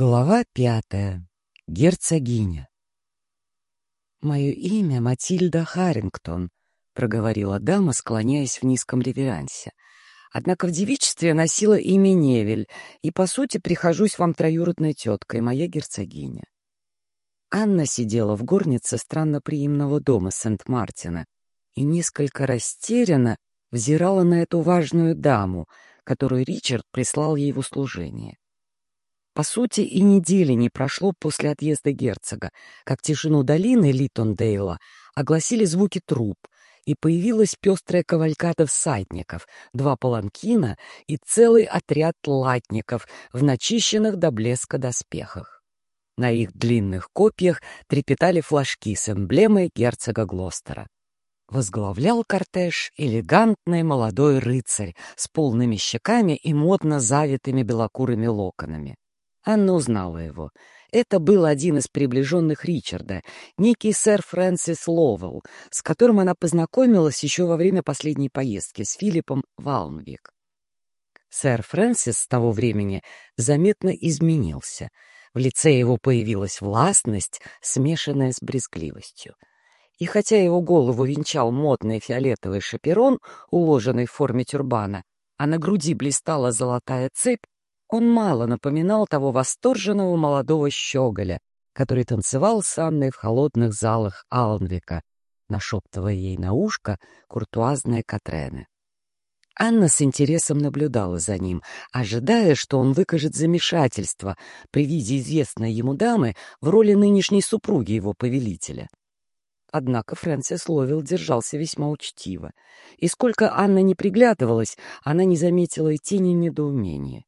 Глава пятая. Герцогиня. «Мое имя Матильда Харрингтон», — проговорила дама, склоняясь в низком реверансе. «Однако в девичестве носила имя Невель, и, по сути, прихожусь вам троюродной теткой, моя герцогиня». Анна сидела в горнице странноприимного дома Сент-Мартина и несколько растерянно взирала на эту важную даму, которую Ричард прислал ей в услужение. По сути, и недели не прошло после отъезда герцога, как тишину долины Литондейла огласили звуки труп, и появилась пестрая кавалькада всадников, два паланкина и целый отряд латников в начищенных до блеска доспехах. На их длинных копьях трепетали флажки с эмблемой герцога Глостера. Возглавлял кортеж элегантный молодой рыцарь с полными щеками и модно завитыми белокурыми локонами. Анна узнала его. Это был один из приближенных Ричарда, некий сэр Фрэнсис Ловелл, с которым она познакомилась еще во время последней поездки с Филиппом в Алмвик. Сэр Фрэнсис с того времени заметно изменился. В лице его появилась властность, смешанная с брезгливостью. И хотя его голову венчал модный фиолетовый шаперон, уложенный в форме тюрбана, а на груди блистала золотая цепь, он мало напоминал того восторженного молодого щеголя, который танцевал с Анной в холодных залах Алнвика, нашептывая ей на ушко куртуазные Катрены. Анна с интересом наблюдала за ним, ожидая, что он выкажет замешательство при виде известной ему дамы в роли нынешней супруги его повелителя. Однако Фрэнсис Ловил держался весьма учтиво, и сколько Анна не приглядывалась, она не заметила и тени недоумения.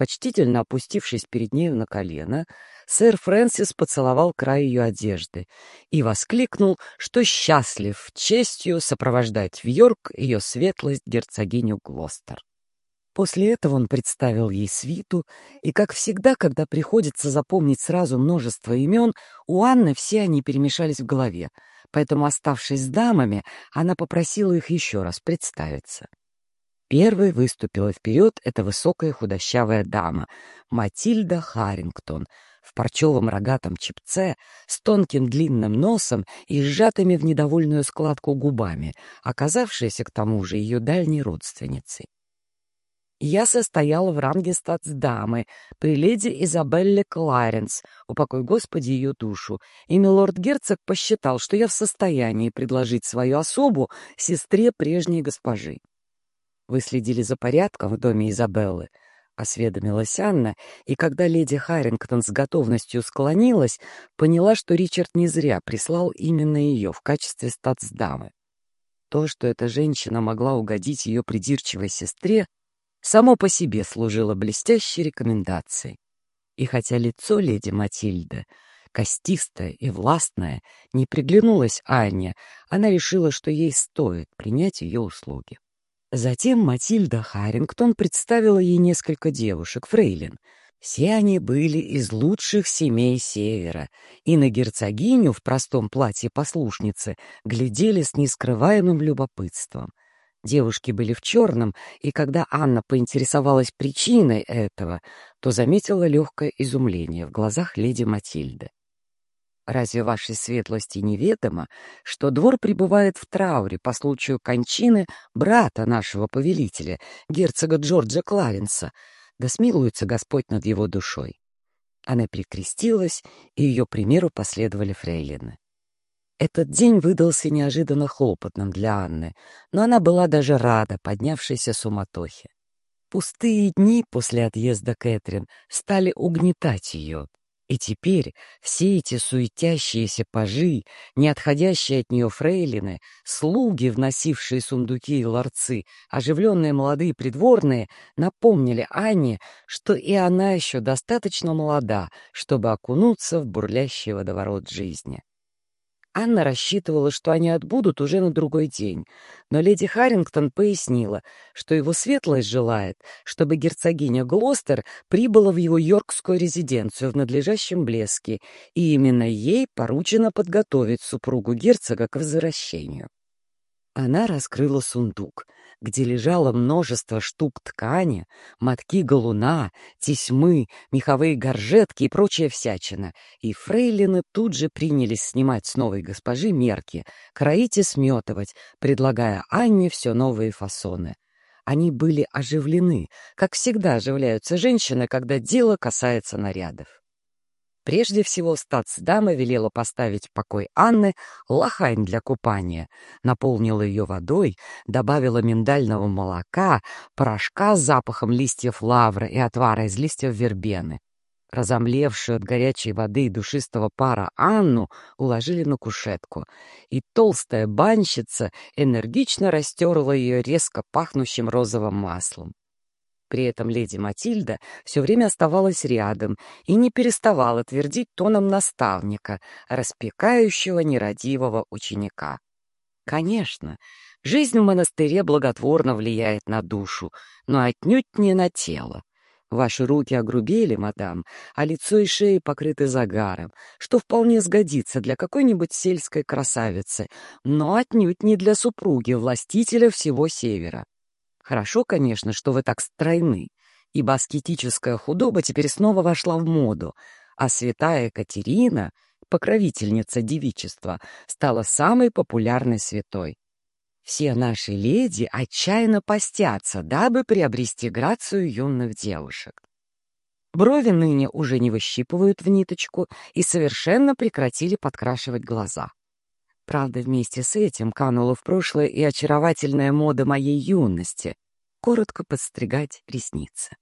Почтительно опустившись перед нею на колено, сэр Фрэнсис поцеловал край ее одежды и воскликнул, что счастлив честью сопровождать в Йорк ее светлость герцогиню Глостер. После этого он представил ей свиту, и, как всегда, когда приходится запомнить сразу множество имен, у Анны все они перемешались в голове, поэтому, оставшись с дамами, она попросила их еще раз представиться. Первой выступила вперед эта высокая худощавая дама, Матильда Харрингтон, в парчевом рогатом чепце, с тонким длинным носом и сжатыми в недовольную складку губами, оказавшаяся к тому же ее дальней родственницей. Я состояла в ранге статсдамы при леди Изабелле Кларенс, упокой Господи ее душу, и милорд-герцог посчитал, что я в состоянии предложить свою особу сестре прежней госпожи. Вы следили за порядком в доме Изабеллы?» — осведомилась Анна, и когда леди Харрингтон с готовностью склонилась, поняла, что Ричард не зря прислал именно ее в качестве статсдамы. То, что эта женщина могла угодить ее придирчивой сестре, само по себе служило блестящей рекомендацией. И хотя лицо леди Матильды, костистое и властное, не приглянулось Анне, она решила, что ей стоит принять ее услуги. Затем Матильда Харрингтон представила ей несколько девушек, фрейлин. Все они были из лучших семей Севера, и на герцогиню в простом платье послушницы глядели с нескрываемым любопытством. Девушки были в черном, и когда Анна поинтересовалась причиной этого, то заметила легкое изумление в глазах леди Матильды. Разве вашей светлости неведомо, что двор пребывает в трауре по случаю кончины брата нашего повелителя, герцога Джорджа Кларенса? Да смилуется Господь над его душой. Она перекрестилась, и ее примеру последовали фрейлины. Этот день выдался неожиданно хлопотным для Анны, но она была даже рада поднявшейся суматохе. Пустые дни после отъезда Кэтрин стали угнетать ее. И теперь все эти суетящиеся пажи, не отходящие от нее фрейлины, слуги, вносившие сундуки и ларцы, оживленные молодые придворные, напомнили Анне, что и она еще достаточно молода, чтобы окунуться в бурлящий водоворот жизни. Анна рассчитывала, что они отбудут уже на другой день, но леди Харрингтон пояснила, что его светлость желает, чтобы герцогиня Глостер прибыла в его йоркскую резиденцию в надлежащем блеске, и именно ей поручено подготовить супругу герцога к возвращению. Она раскрыла сундук, где лежало множество штук ткани, мотки галуна, тесьмы, меховые горжетки и прочая всячина, и фрейлины тут же принялись снимать с новой госпожи мерки, кроить и сметывать, предлагая Анне все новые фасоны. Они были оживлены, как всегда оживляются женщины, когда дело касается нарядов. Прежде всего стацдама велела поставить в покой Анны лохань для купания, наполнила ее водой, добавила миндального молока, порошка с запахом листьев лавра и отвара из листьев вербены. Разомлевшую от горячей воды и душистого пара Анну уложили на кушетку, и толстая банщица энергично растерла ее резко пахнущим розовым маслом. При этом леди Матильда все время оставалась рядом и не переставала твердить тоном наставника, распекающего нерадивого ученика. Конечно, жизнь в монастыре благотворно влияет на душу, но отнюдь не на тело. Ваши руки огрубели, мадам, а лицо и шея покрыты загаром, что вполне сгодится для какой-нибудь сельской красавицы, но отнюдь не для супруги властителя всего Севера. Хорошо, конечно, что вы так стройны, ибо аскетическая худоба теперь снова вошла в моду, а святая Екатерина, покровительница девичества, стала самой популярной святой. Все наши леди отчаянно постятся, дабы приобрести грацию юных девушек. Брови ныне уже не выщипывают в ниточку и совершенно прекратили подкрашивать глаза. Правда, вместе с этим канула в прошлое и очаровательная мода моей юности — коротко подстригать ресницы.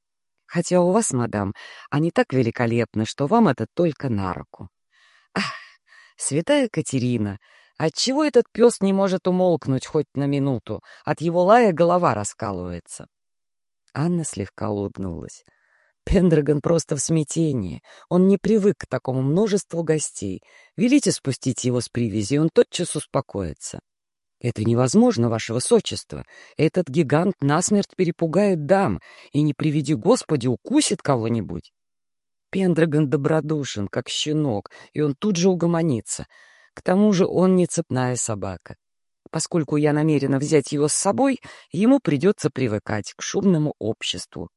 Хотя у вас, мадам, они так великолепны, что вам это только на руку. Ах, святая Катерина, отчего этот пес не может умолкнуть хоть на минуту? От его лая голова раскалывается. Анна слегка улыбнулась. Пендрагон просто в смятении. Он не привык к такому множеству гостей. Велите спустить его с привязи, и он тотчас успокоится. Это невозможно, ваше высочество. Этот гигант насмерть перепугает дам и, не приведи Господи, укусит кого-нибудь. Пендрагон добродушен, как щенок, и он тут же угомонится. К тому же он не цепная собака. Поскольку я намерена взять его с собой, ему придется привыкать к шумному обществу.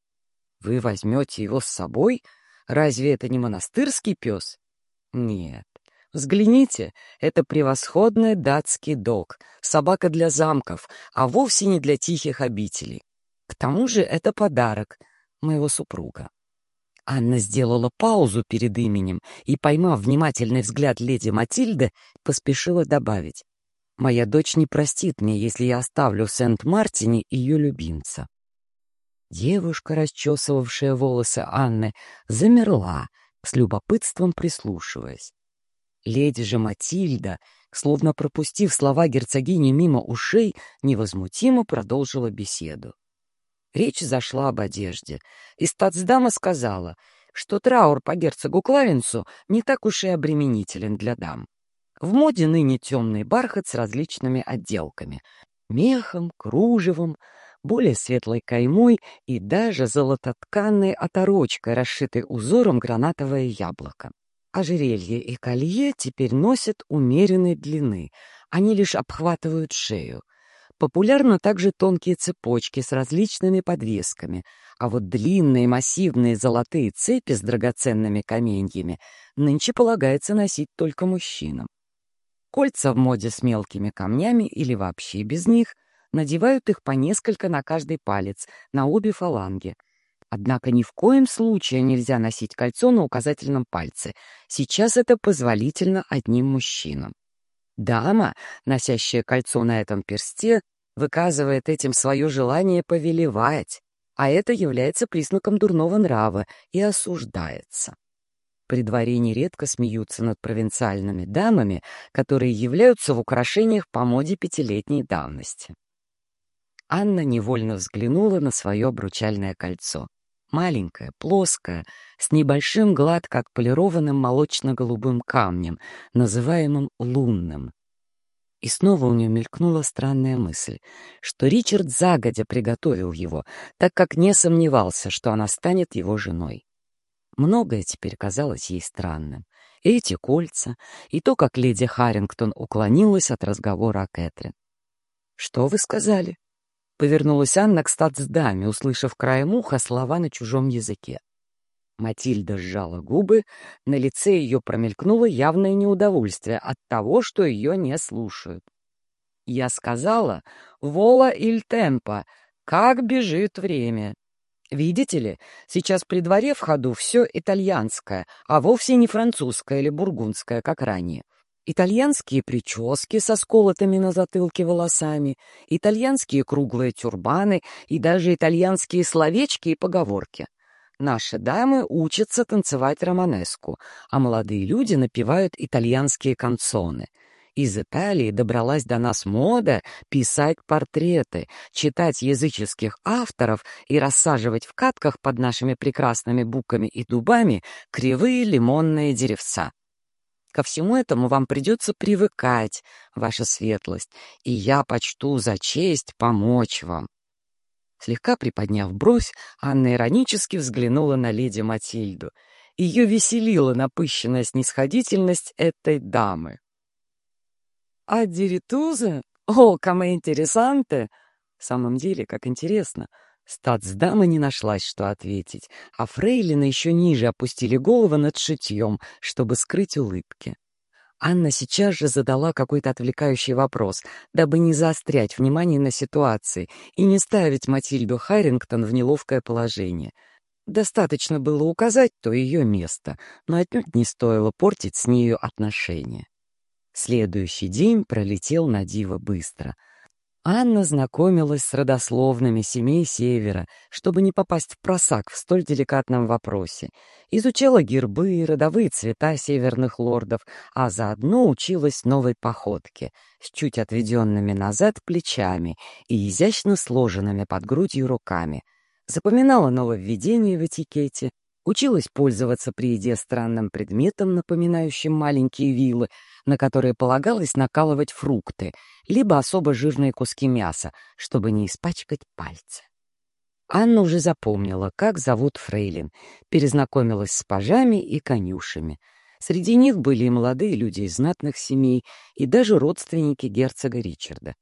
Вы возьмете его с собой? Разве это не монастырский пес? Нет. Взгляните, это превосходный датский дог, собака для замков, а вовсе не для тихих обителей. К тому же это подарок моего супруга. Анна сделала паузу перед именем и, поймав внимательный взгляд леди Матильды, поспешила добавить. «Моя дочь не простит мне, если я оставлю в Сент-Мартине ее любимца». Девушка, расчесывавшая волосы Анны, замерла, с любопытством прислушиваясь. Леди же Матильда, словно пропустив слова герцогини мимо ушей, невозмутимо продолжила беседу. Речь зашла об одежде, и статсдама сказала, что траур по герцогу Клавенцу не так уж и обременителен для дам. В моде ныне темный бархат с различными отделками — мехом, кружевом, более светлой каймой и даже золототканной оторочкой, расшитой узором гранатовое яблоко. Ожерелье и колье теперь носят умеренной длины, они лишь обхватывают шею. Популярны также тонкие цепочки с различными подвесками, а вот длинные массивные золотые цепи с драгоценными каменьями нынче полагается носить только мужчинам. Кольца в моде с мелкими камнями или вообще без них надевают их по несколько на каждый палец, на обе фаланги. Однако ни в коем случае нельзя носить кольцо на указательном пальце. Сейчас это позволительно одним мужчинам. Дама, носящая кольцо на этом персте, выказывает этим свое желание повелевать, а это является признаком дурного нрава и осуждается. При дворе нередко смеются над провинциальными дамами, которые являются в украшениях по моде пятилетней давности. Анна невольно взглянула на свое обручальное кольцо. Маленькое, плоское, с небольшим гладко отполированным молочно-голубым камнем, называемым лунным. И снова у нее мелькнула странная мысль, что Ричард загодя приготовил его, так как не сомневался, что она станет его женой. Многое теперь казалось ей странным. Эти кольца, и то, как леди Харрингтон уклонилась от разговора о Кэтрин. «Что вы сказали?» Повернулась Анна к статсдаме, услышав краем уха слова на чужом языке. Матильда сжала губы, на лице ее промелькнуло явное неудовольствие от того, что ее не слушают. Я сказала «Вола иль темпа», как бежит время. Видите ли, сейчас при дворе в ходу все итальянское, а вовсе не французское или бургундское, как ранее. Итальянские прически со сколотыми на затылке волосами, итальянские круглые тюрбаны и даже итальянские словечки и поговорки. Наши дамы учатся танцевать романеску, а молодые люди напевают итальянские канцоны. Из Италии добралась до нас мода писать портреты, читать языческих авторов и рассаживать в катках под нашими прекрасными буками и дубами кривые лимонные деревца. Ко всему этому вам придется привыкать, ваша светлость, и я почту за честь помочь вам. Слегка приподняв бровь, Анна иронически взглянула на леди Матильду. Ее веселила напыщенная снисходительность этой дамы. «А диритуза? О, каме интересанте!» В самом деле, как интересно. Статсдама не нашлась, что ответить, а фрейлины еще ниже опустили головы над шитьем, чтобы скрыть улыбки. Анна сейчас же задала какой-то отвлекающий вопрос, дабы не заострять внимание на ситуации и не ставить Матильду Харрингтон в неловкое положение. Достаточно было указать то ее место, но отнюдь не стоило портить с нею отношения. Следующий день пролетел на диво быстро — Анна знакомилась с родословными семей Севера, чтобы не попасть в просак в столь деликатном вопросе. Изучала гербы и родовые цвета северных лордов, а заодно училась новой походке с чуть отведенными назад плечами и изящно сложенными под грудью руками. Запоминала нововведения в этикете, училась пользоваться при еде странным предметом, напоминающим маленькие вилы, на которые полагалось накалывать фрукты, либо особо жирные куски мяса, чтобы не испачкать пальцы. Анна уже запомнила, как зовут Фрейлин, перезнакомилась с пажами и конюшами. Среди них были и молодые люди из знатных семей, и даже родственники герцога Ричарда.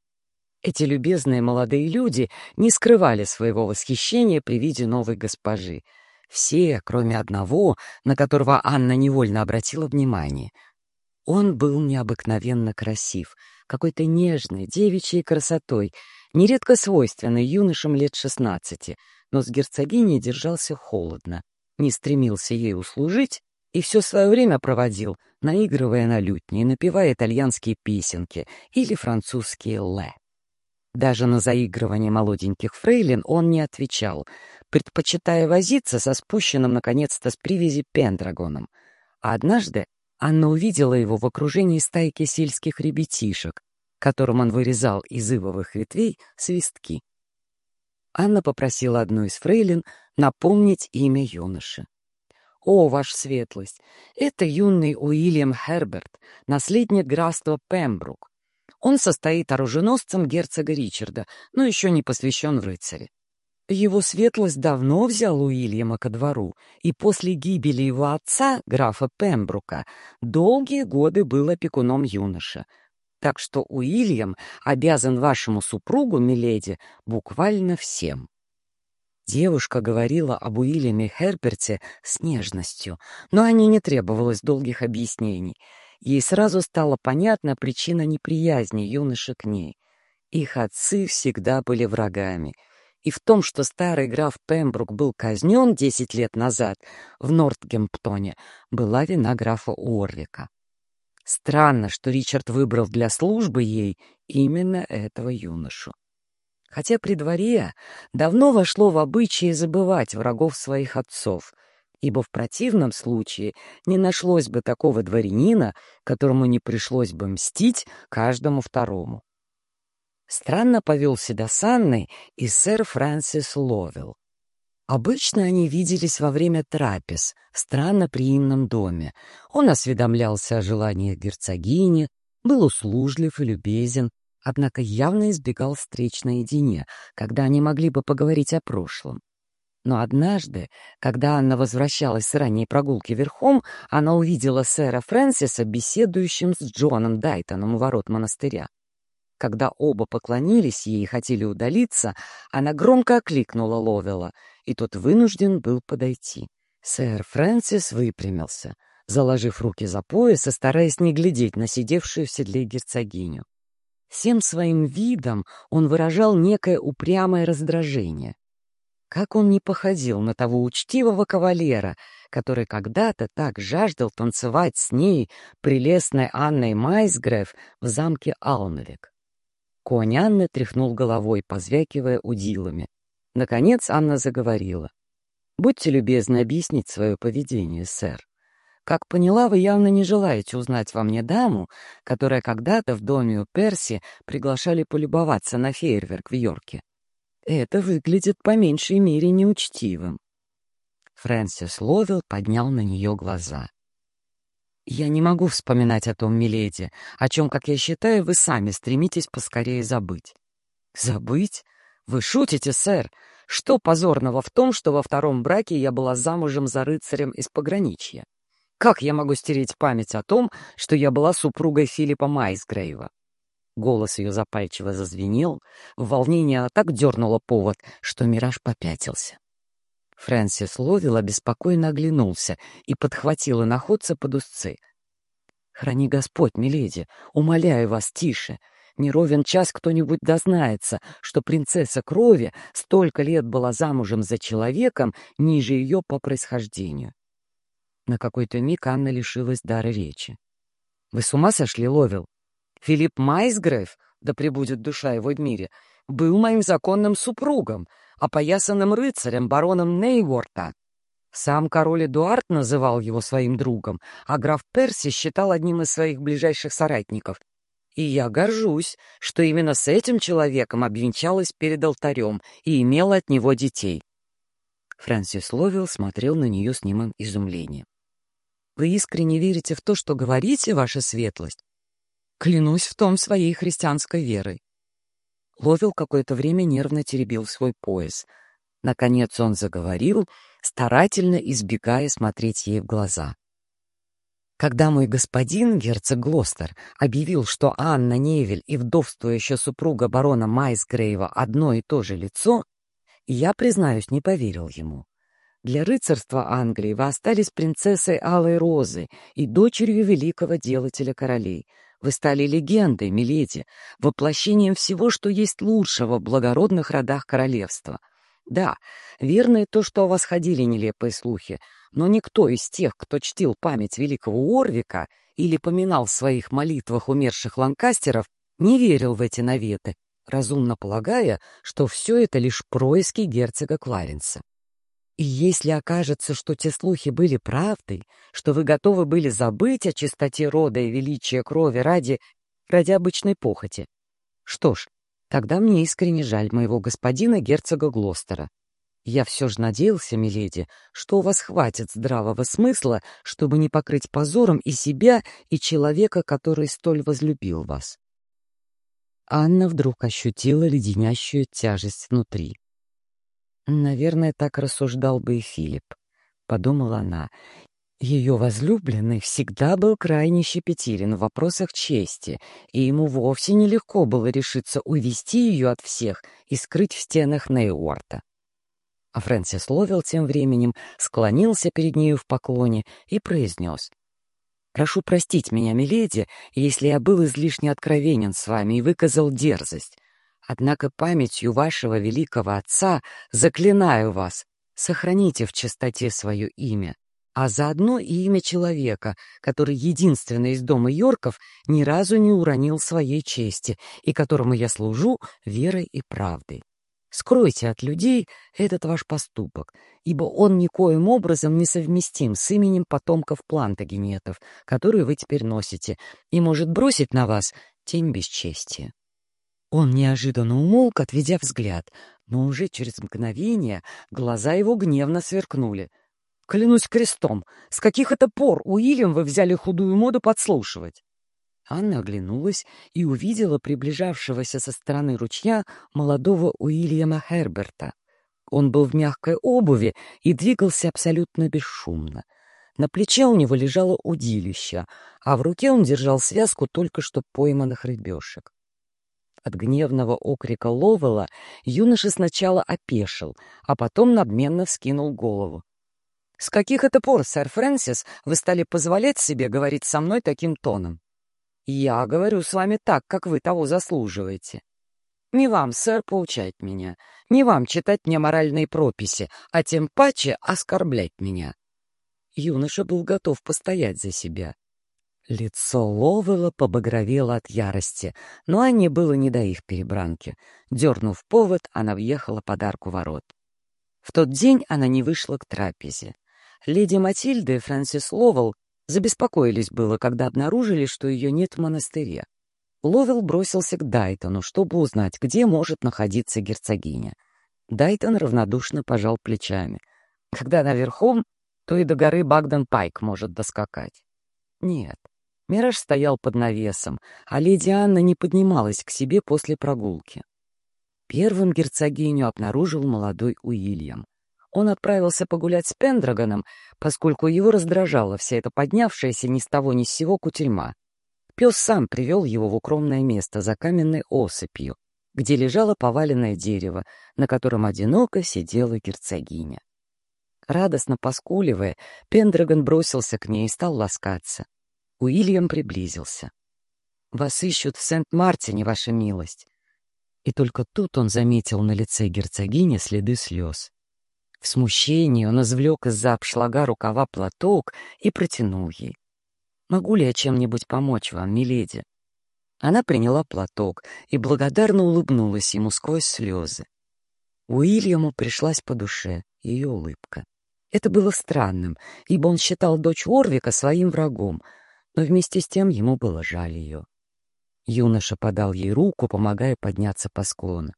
Эти любезные молодые люди не скрывали своего восхищения при виде новой госпожи. Все, кроме одного, на которого Анна невольно обратила внимание — он был необыкновенно красив, какой-то нежной, девичьей красотой, нередко свойственной юношам лет шестнадцати, но с герцогиней держался холодно, не стремился ей услужить и все свое время проводил, наигрывая на лютне и напевая итальянские песенки или французские «ле». Даже на заигрывание молоденьких фрейлин он не отвечал, предпочитая возиться со спущенным, наконец-то, с привязи Пендрагоном. А однажды Анна увидела его в окружении стайки сельских ребятишек, которым он вырезал из ивовых ветвей свистки. Анна попросила одну из фрейлин напомнить имя юноши. «О, ваша светлость, это юный Уильям Херберт, наследник графства Пембрук. Он состоит оруженосцем герцога Ричарда, но еще не посвящен в рыцаре. Его светлость давно взял Уильяма ко двору, и после гибели его отца, графа Пембрука, долгие годы был опекуном юноша. Так что Уильям обязан вашему супругу, миледи, буквально всем. Девушка говорила об Уильяме Херперте с нежностью, но о ней не требовалось долгих объяснений. Ей сразу стала понятна причина неприязни юноши к ней. Их отцы всегда были врагами — и в том, что старый граф Пембрук был казнен десять лет назад в Нортгемптоне, была вина графа Уорвика. Странно, что Ричард выбрал для службы ей именно этого юношу. Хотя при дворе давно вошло в обычаи забывать врагов своих отцов, ибо в противном случае не нашлось бы такого дворянина, которому не пришлось бы мстить каждому второму. Странно повел себя с Анной и сэр Фрэнсис Ловелл. Обычно они виделись во время трапез в странноприимном доме. Он осведомлялся о желаниях герцогини, был услужлив и любезен, однако явно избегал встреч наедине, когда они могли бы поговорить о прошлом. Но однажды, когда Анна возвращалась с ранней прогулки верхом, она увидела сэра Фрэнсиса беседующим с Джоном Дайтоном у ворот монастыря. Когда оба поклонились ей и хотели удалиться, она громко окликнула Ловела, и тот вынужден был подойти. Сэр Фрэнсис выпрямился, заложив руки за пояс и стараясь не глядеть на сидевшую в седле герцогиню. Всем своим видом он выражал некое упрямое раздражение. Как он не походил на того учтивого кавалера, который когда-то так жаждал танцевать с ней, прелестной Анной Майсгреф, в замке Алнвик. Конь Анны тряхнул головой, позвякивая удилами. Наконец Анна заговорила. «Будьте любезны объяснить свое поведение, сэр. Как поняла, вы явно не желаете узнать во мне даму, которая когда-то в доме у Перси приглашали полюбоваться на фейерверк в Йорке. Это выглядит по меньшей мере неучтивым. Фрэнсис Ловел поднял на нее глаза. «Я не могу вспоминать о том, миледи, о чем, как я считаю, вы сами стремитесь поскорее забыть». «Забыть? Вы шутите, сэр? Что позорного в том, что во втором браке я была замужем за рыцарем из пограничья? Как я могу стереть память о том, что я была супругой Филиппа Майсгрейва?» Голос ее запальчиво зазвенел, в волнении она так дернула повод, что Мираж попятился. Фрэнсис Ловил беспокойно оглянулся и подхватила находца под узцы. «Храни Господь, миледи, умоляю вас, тише. Не ровен час кто-нибудь дознается, что принцесса крови столько лет была замужем за человеком ниже ее по происхождению». На какой-то миг Анна лишилась дара речи. «Вы с ума сошли, Ловил? Филипп Майсгрейв, да пребудет душа его в мире, был моим законным супругом, опоясанным рыцарем, бароном Нейворта. Сам король Эдуард называл его своим другом, а граф Перси считал одним из своих ближайших соратников. И я горжусь, что именно с этим человеком обвенчалась перед алтарем и имела от него детей. Фрэнсис Ловилл смотрел на нее с немым изумлением. «Вы искренне верите в то, что говорите, ваша светлость?» Клянусь в том своей христианской верой. Ловил какое-то время нервно теребил свой пояс. Наконец он заговорил, старательно избегая смотреть ей в глаза. Когда мой господин, герцог Глостер, объявил, что Анна Невель и вдовствующая супруга барона Майсгрейва одно и то же лицо, я, признаюсь, не поверил ему. Для рыцарства Англии вы остались принцессой Алой Розы и дочерью великого делателя королей — вы стали легендой, миледи, воплощением всего, что есть лучшего в благородных родах королевства. Да, верно и то, что о вас ходили нелепые слухи, но никто из тех, кто чтил память великого Орвика или поминал в своих молитвах умерших ланкастеров, не верил в эти наветы, разумно полагая, что все это лишь происки герцога Кларенса. И если окажется, что те слухи были правдой, что вы готовы были забыть о чистоте рода и величии крови ради... ради обычной похоти, что ж, тогда мне искренне жаль моего господина герцога Глостера. Я все же надеялся, миледи, что у вас хватит здравого смысла, чтобы не покрыть позором и себя, и человека, который столь возлюбил вас. Анна вдруг ощутила леденящую тяжесть внутри. Наверное, так рассуждал бы и Филипп, — подумала она. Ее возлюбленный всегда был крайне щепетилен в вопросах чести, и ему вовсе нелегко было решиться увести ее от всех и скрыть в стенах Нейуорта. А Фрэнсис Ловел тем временем склонился перед нею в поклоне и произнес. «Прошу простить меня, миледи, если я был излишне откровенен с вами и выказал дерзость. Однако памятью вашего великого отца заклинаю вас, сохраните в чистоте свое имя, а заодно и имя человека, который единственный из дома Йорков ни разу не уронил своей чести и которому я служу верой и правдой. Скройте от людей этот ваш поступок, ибо он никоим образом не совместим с именем потомков плантагенетов, которые вы теперь носите, и может бросить на вас тень бесчестия. Он неожиданно умолк, отведя взгляд, но уже через мгновение глаза его гневно сверкнули. «Клянусь крестом, с каких это пор, Уильям, вы взяли худую моду подслушивать?» Анна оглянулась и увидела приближавшегося со стороны ручья молодого Уильяма Херберта. Он был в мягкой обуви и двигался абсолютно бесшумно. На плече у него лежало удилище, а в руке он держал связку только что пойманных рыбешек. От гневного окрика Ловела, юноша сначала опешил, а потом надменно вскинул голову. «С каких это пор, сэр Фрэнсис, вы стали позволять себе говорить со мной таким тоном?» «Я говорю с вами так, как вы того заслуживаете. Не вам, сэр, поучать меня, не вам читать мне моральные прописи, а тем паче оскорблять меня». Юноша был готов постоять за себя. Лицо Ловела побагровело от ярости, но Анне было не до их перебранки. Дернув повод, она въехала под арку ворот. В тот день она не вышла к трапезе. Леди Матильда и Фрэнсис Ловел забеспокоились было, когда обнаружили, что ее нет в монастыре. Ловел бросился к Дайтону, чтобы узнать, где может находиться герцогиня. Дайтон равнодушно пожал плечами. Когда она верхом, то и до горы Багден-Пайк может доскакать. Нет, Мираж стоял под навесом, а леди Анна не поднималась к себе после прогулки. Первым герцогиню обнаружил молодой Уильям. Он отправился погулять с Пендрагоном, поскольку его раздражала вся эта поднявшаяся ни с того ни с сего кутерьма. Пес сам привел его в укромное место за каменной осыпью, где лежало поваленное дерево, на котором одиноко сидела герцогиня. Радостно поскуливая, Пендрагон бросился к ней и стал ласкаться. Уильям приблизился. «Вас ищут в Сент-Мартине, ваша милость». И только тут он заметил на лице герцогини следы слез. В смущении он извлек из-за обшлага рукава платок и протянул ей. «Могу ли я чем-нибудь помочь вам, миледи?» Она приняла платок и благодарно улыбнулась ему сквозь слезы. Уильяму пришлась по душе ее улыбка. Это было странным, ибо он считал дочь Орвика своим врагом, но вместе с тем ему было жаль ее. Юноша подал ей руку, помогая подняться по склону.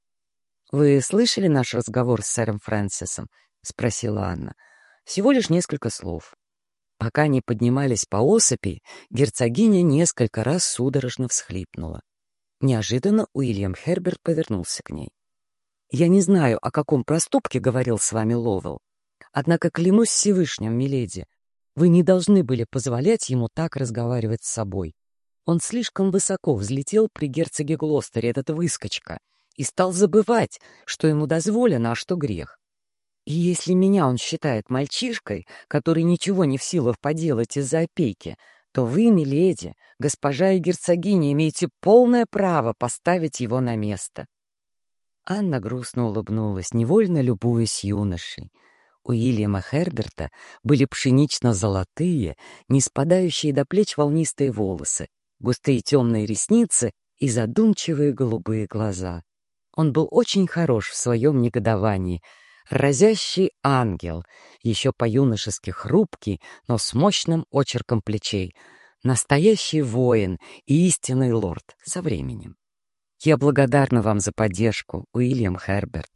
«Вы слышали наш разговор с сэром Фрэнсисом?» — спросила Анна. «Всего лишь несколько слов». Пока они поднимались по осыпи, герцогиня несколько раз судорожно всхлипнула. Неожиданно Уильям Херберт повернулся к ней. «Я не знаю, о каком проступке говорил с вами Ловел. Однако клянусь Всевышним, миледи, вы не должны были позволять ему так разговаривать с собой. Он слишком высоко взлетел при герцоге Глостере, этот выскочка, и стал забывать, что ему дозволено, а что грех. И если меня он считает мальчишкой, который ничего не в силах поделать из-за опеки, то вы, миледи, госпожа и герцогиня, имеете полное право поставить его на место. Анна грустно улыбнулась, невольно любуясь юношей. Уильяма Херберта были пшенично-золотые, не спадающие до плеч волнистые волосы, густые темные ресницы и задумчивые голубые глаза. Он был очень хорош в своем негодовании, разящий ангел, еще по-юношески хрупкий, но с мощным очерком плечей, настоящий воин и истинный лорд со временем. Я благодарна вам за поддержку, Уильям Херберт.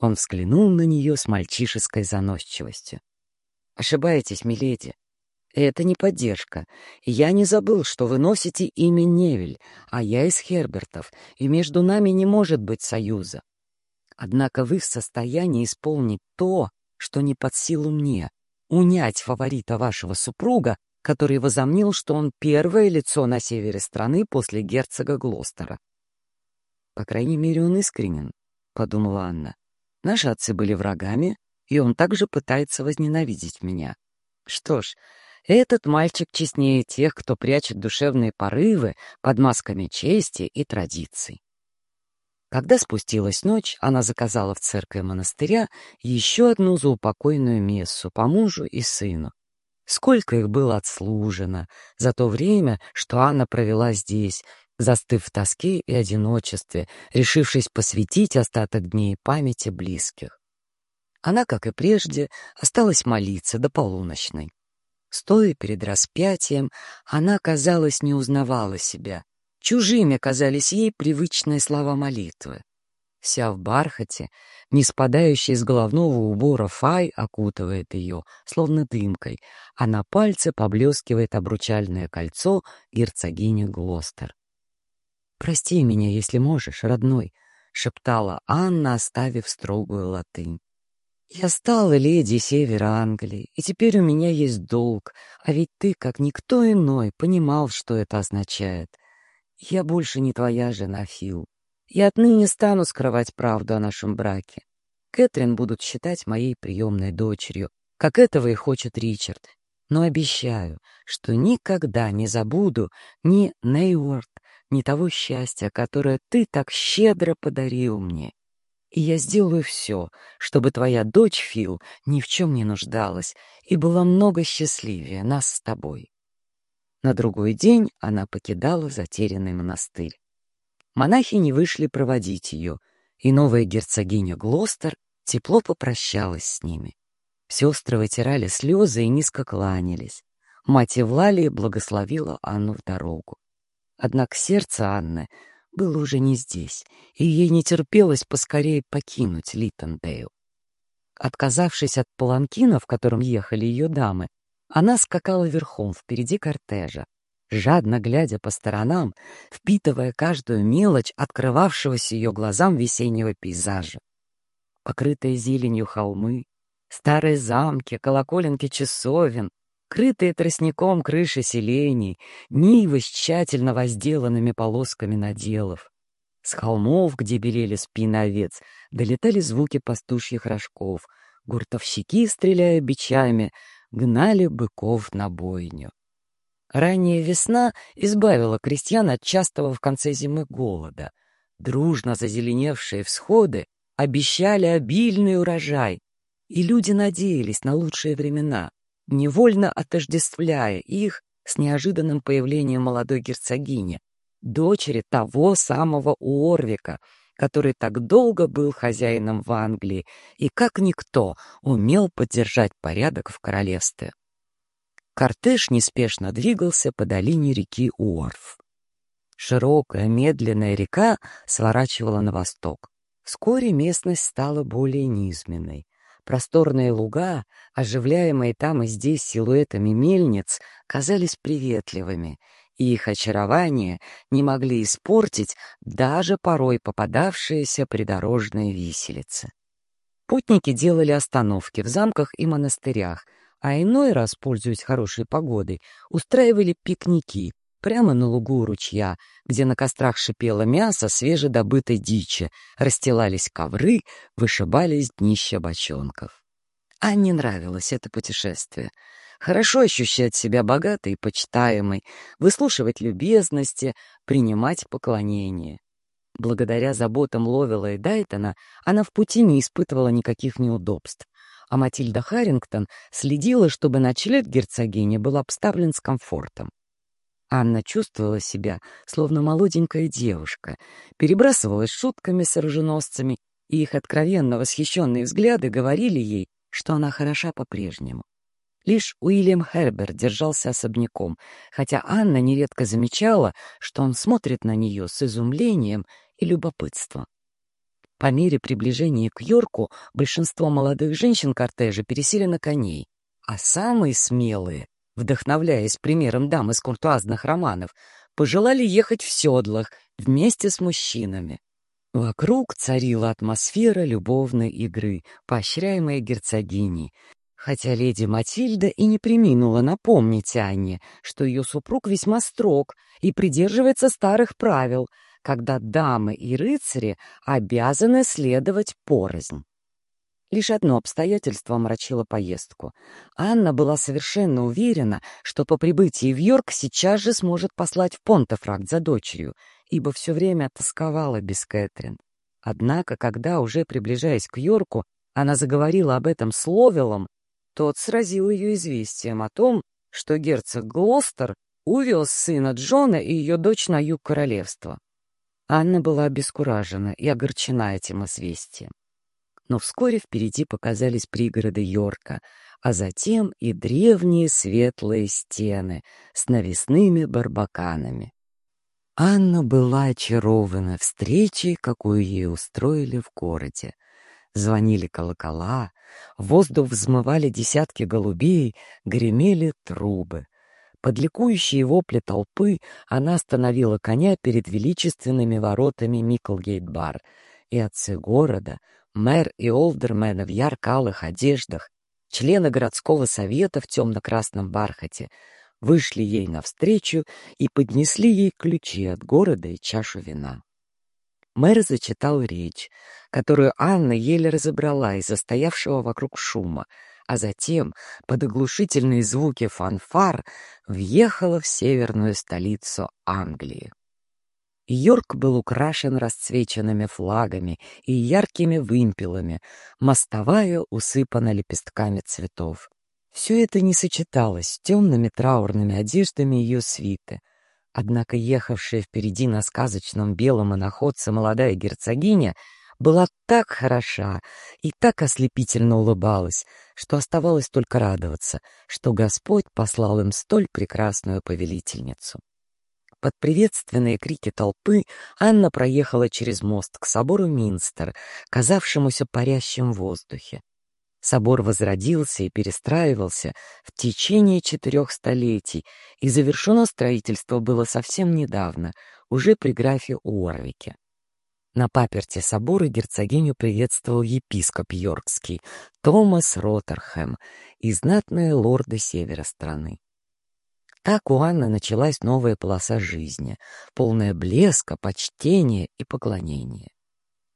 Он взглянул на нее с мальчишеской заносчивостью. «Ошибаетесь, миледи. Это не поддержка. Я не забыл, что вы носите имя Невель, а я из Хербертов, и между нами не может быть союза. Однако вы в состоянии исполнить то, что не под силу мне, унять фаворита вашего супруга, который возомнил, что он первое лицо на севере страны после герцога Глостера. По крайней мере, он искренен, — подумала Анна. Наши отцы были врагами, и он также пытается возненавидеть меня. Что ж, этот мальчик честнее тех, кто прячет душевные порывы под масками чести и традиций. Когда спустилась ночь, она заказала в церкви монастыря еще одну заупокойную мессу по мужу и сыну. Сколько их было отслужено за то время, что Анна провела здесь, застыв в тоске и одиночестве, решившись посвятить остаток дней памяти близких. Она, как и прежде, осталась молиться до полуночной. Стоя перед распятием, она, казалось, не узнавала себя. Чужими казались ей привычные слова молитвы. Вся в бархате, не спадающий с головного убора фай окутывает ее, словно дымкой, а на пальце поблескивает обручальное кольцо герцогини Глостер. «Прости меня, если можешь, родной», — шептала Анна, оставив строгую латынь. «Я стала леди севера Англии, и теперь у меня есть долг, а ведь ты, как никто иной, понимал, что это означает. Я больше не твоя жена, Фил. Я отныне стану скрывать правду о нашем браке. Кэтрин будут считать моей приемной дочерью, как этого и хочет Ричард. Но обещаю, что никогда не забуду ни Нейворд, ни того счастья, которое ты так щедро подарил мне. И я сделаю все, чтобы твоя дочь, Фил, ни в чем не нуждалась и была много счастливее нас с тобой. На другой день она покидала затерянный монастырь. Монахи не вышли проводить ее, и новая герцогиня Глостер тепло попрощалась с ними. Сестры вытирали слезы и низко кланялись. Мать Евлалия благословила Анну в дорогу. Однако сердце Анны было уже не здесь, и ей не терпелось поскорее покинуть Литтендейл. Отказавшись от паланкина, в котором ехали ее дамы, она скакала верхом впереди кортежа, жадно глядя по сторонам, впитывая каждую мелочь открывавшегося ее глазам весеннего пейзажа. Покрытые зеленью холмы, старые замки, колоколенки часовен, крытые тростником крыши селений, нивы с тщательно возделанными полосками наделов. С холмов, где белели спины овец, долетали звуки пастушьих рожков, гуртовщики, стреляя бичами, гнали быков на бойню. Ранняя весна избавила крестьян от частого в конце зимы голода. Дружно зазеленевшие всходы обещали обильный урожай, и люди надеялись на лучшие времена невольно отождествляя их с неожиданным появлением молодой герцогини, дочери того самого Уорвика, который так долго был хозяином в Англии и, как никто, умел поддержать порядок в королевстве. Кортеж неспешно двигался по долине реки Уорф. Широкая, медленная река сворачивала на восток. Вскоре местность стала более низменной. Просторные луга, оживляемые там и здесь силуэтами мельниц, казались приветливыми, и их очарование не могли испортить даже порой попадавшиеся придорожные виселицы. Путники делали остановки в замках и монастырях, а иной раз, пользуясь хорошей погодой, устраивали пикники прямо на лугу ручья, где на кострах шипело мясо свежедобытой дичи, расстилались ковры, вышибались днища бочонков. Анне нравилось это путешествие. Хорошо ощущать себя богатой и почитаемой, выслушивать любезности, принимать поклонение. Благодаря заботам Ловела и Дайтона она в пути не испытывала никаких неудобств, а Матильда Харрингтон следила, чтобы ночлег герцогини был обставлен с комфортом. Анна чувствовала себя, словно молоденькая девушка, перебрасывалась шутками с оруженосцами, и их откровенно восхищенные взгляды говорили ей, что она хороша по-прежнему. Лишь Уильям Хербер держался особняком, хотя Анна нередко замечала, что он смотрит на нее с изумлением и любопытством. По мере приближения к Йорку большинство молодых женщин кортежа пересели на коней, а самые смелые вдохновляясь примером дам из куртуазных романов, пожелали ехать в седлах вместе с мужчинами. Вокруг царила атмосфера любовной игры, поощряемая герцогиней, хотя леди Матильда и не приминула напомнить Анне, что ее супруг весьма строг и придерживается старых правил, когда дамы и рыцари обязаны следовать порознь. Лишь одно обстоятельство омрачило поездку. Анна была совершенно уверена, что по прибытии в Йорк сейчас же сможет послать в Понтефракт за дочерью, ибо все время тосковала без Кэтрин. Однако, когда, уже приближаясь к Йорку, она заговорила об этом с Ловелом, тот сразил ее известием о том, что герцог Глостер увез сына Джона и ее дочь на юг королевства. Анна была обескуражена и огорчена этим известием но вскоре впереди показались пригороды Йорка, а затем и древние светлые стены с навесными барбаканами. Анна была очарована встречей, какую ей устроили в городе. Звонили колокола, воздух взмывали десятки голубей, гремели трубы. Под ликующие вопли толпы она остановила коня перед величественными воротами Миклгейт-бар, и отцы города — Мэр и олдермены в ярко-алых одеждах, члены городского совета в темно-красном бархате, вышли ей навстречу и поднесли ей ключи от города и чашу вина. Мэр зачитал речь, которую Анна еле разобрала из-за стоявшего вокруг шума, а затем, под оглушительные звуки фанфар, въехала в северную столицу Англии. Йорк был украшен расцвеченными флагами и яркими вымпелами, мостовая усыпана лепестками цветов. Все это не сочеталось с темными траурными одеждами ее свиты. Однако ехавшая впереди на сказочном белом иноходце молодая герцогиня была так хороша и так ослепительно улыбалась, что оставалось только радоваться, что Господь послал им столь прекрасную повелительницу. Под приветственные крики толпы Анна проехала через мост к собору Минстер, казавшемуся парящим в воздухе. Собор возродился и перестраивался в течение четырех столетий, и завершено строительство было совсем недавно, уже при графе Уорвике. На паперте собора герцогиню приветствовал епископ Йоркский Томас Роттерхэм и знатные лорды севера страны. Так у Анны началась новая полоса жизни, полная блеска, почтения и поклонения.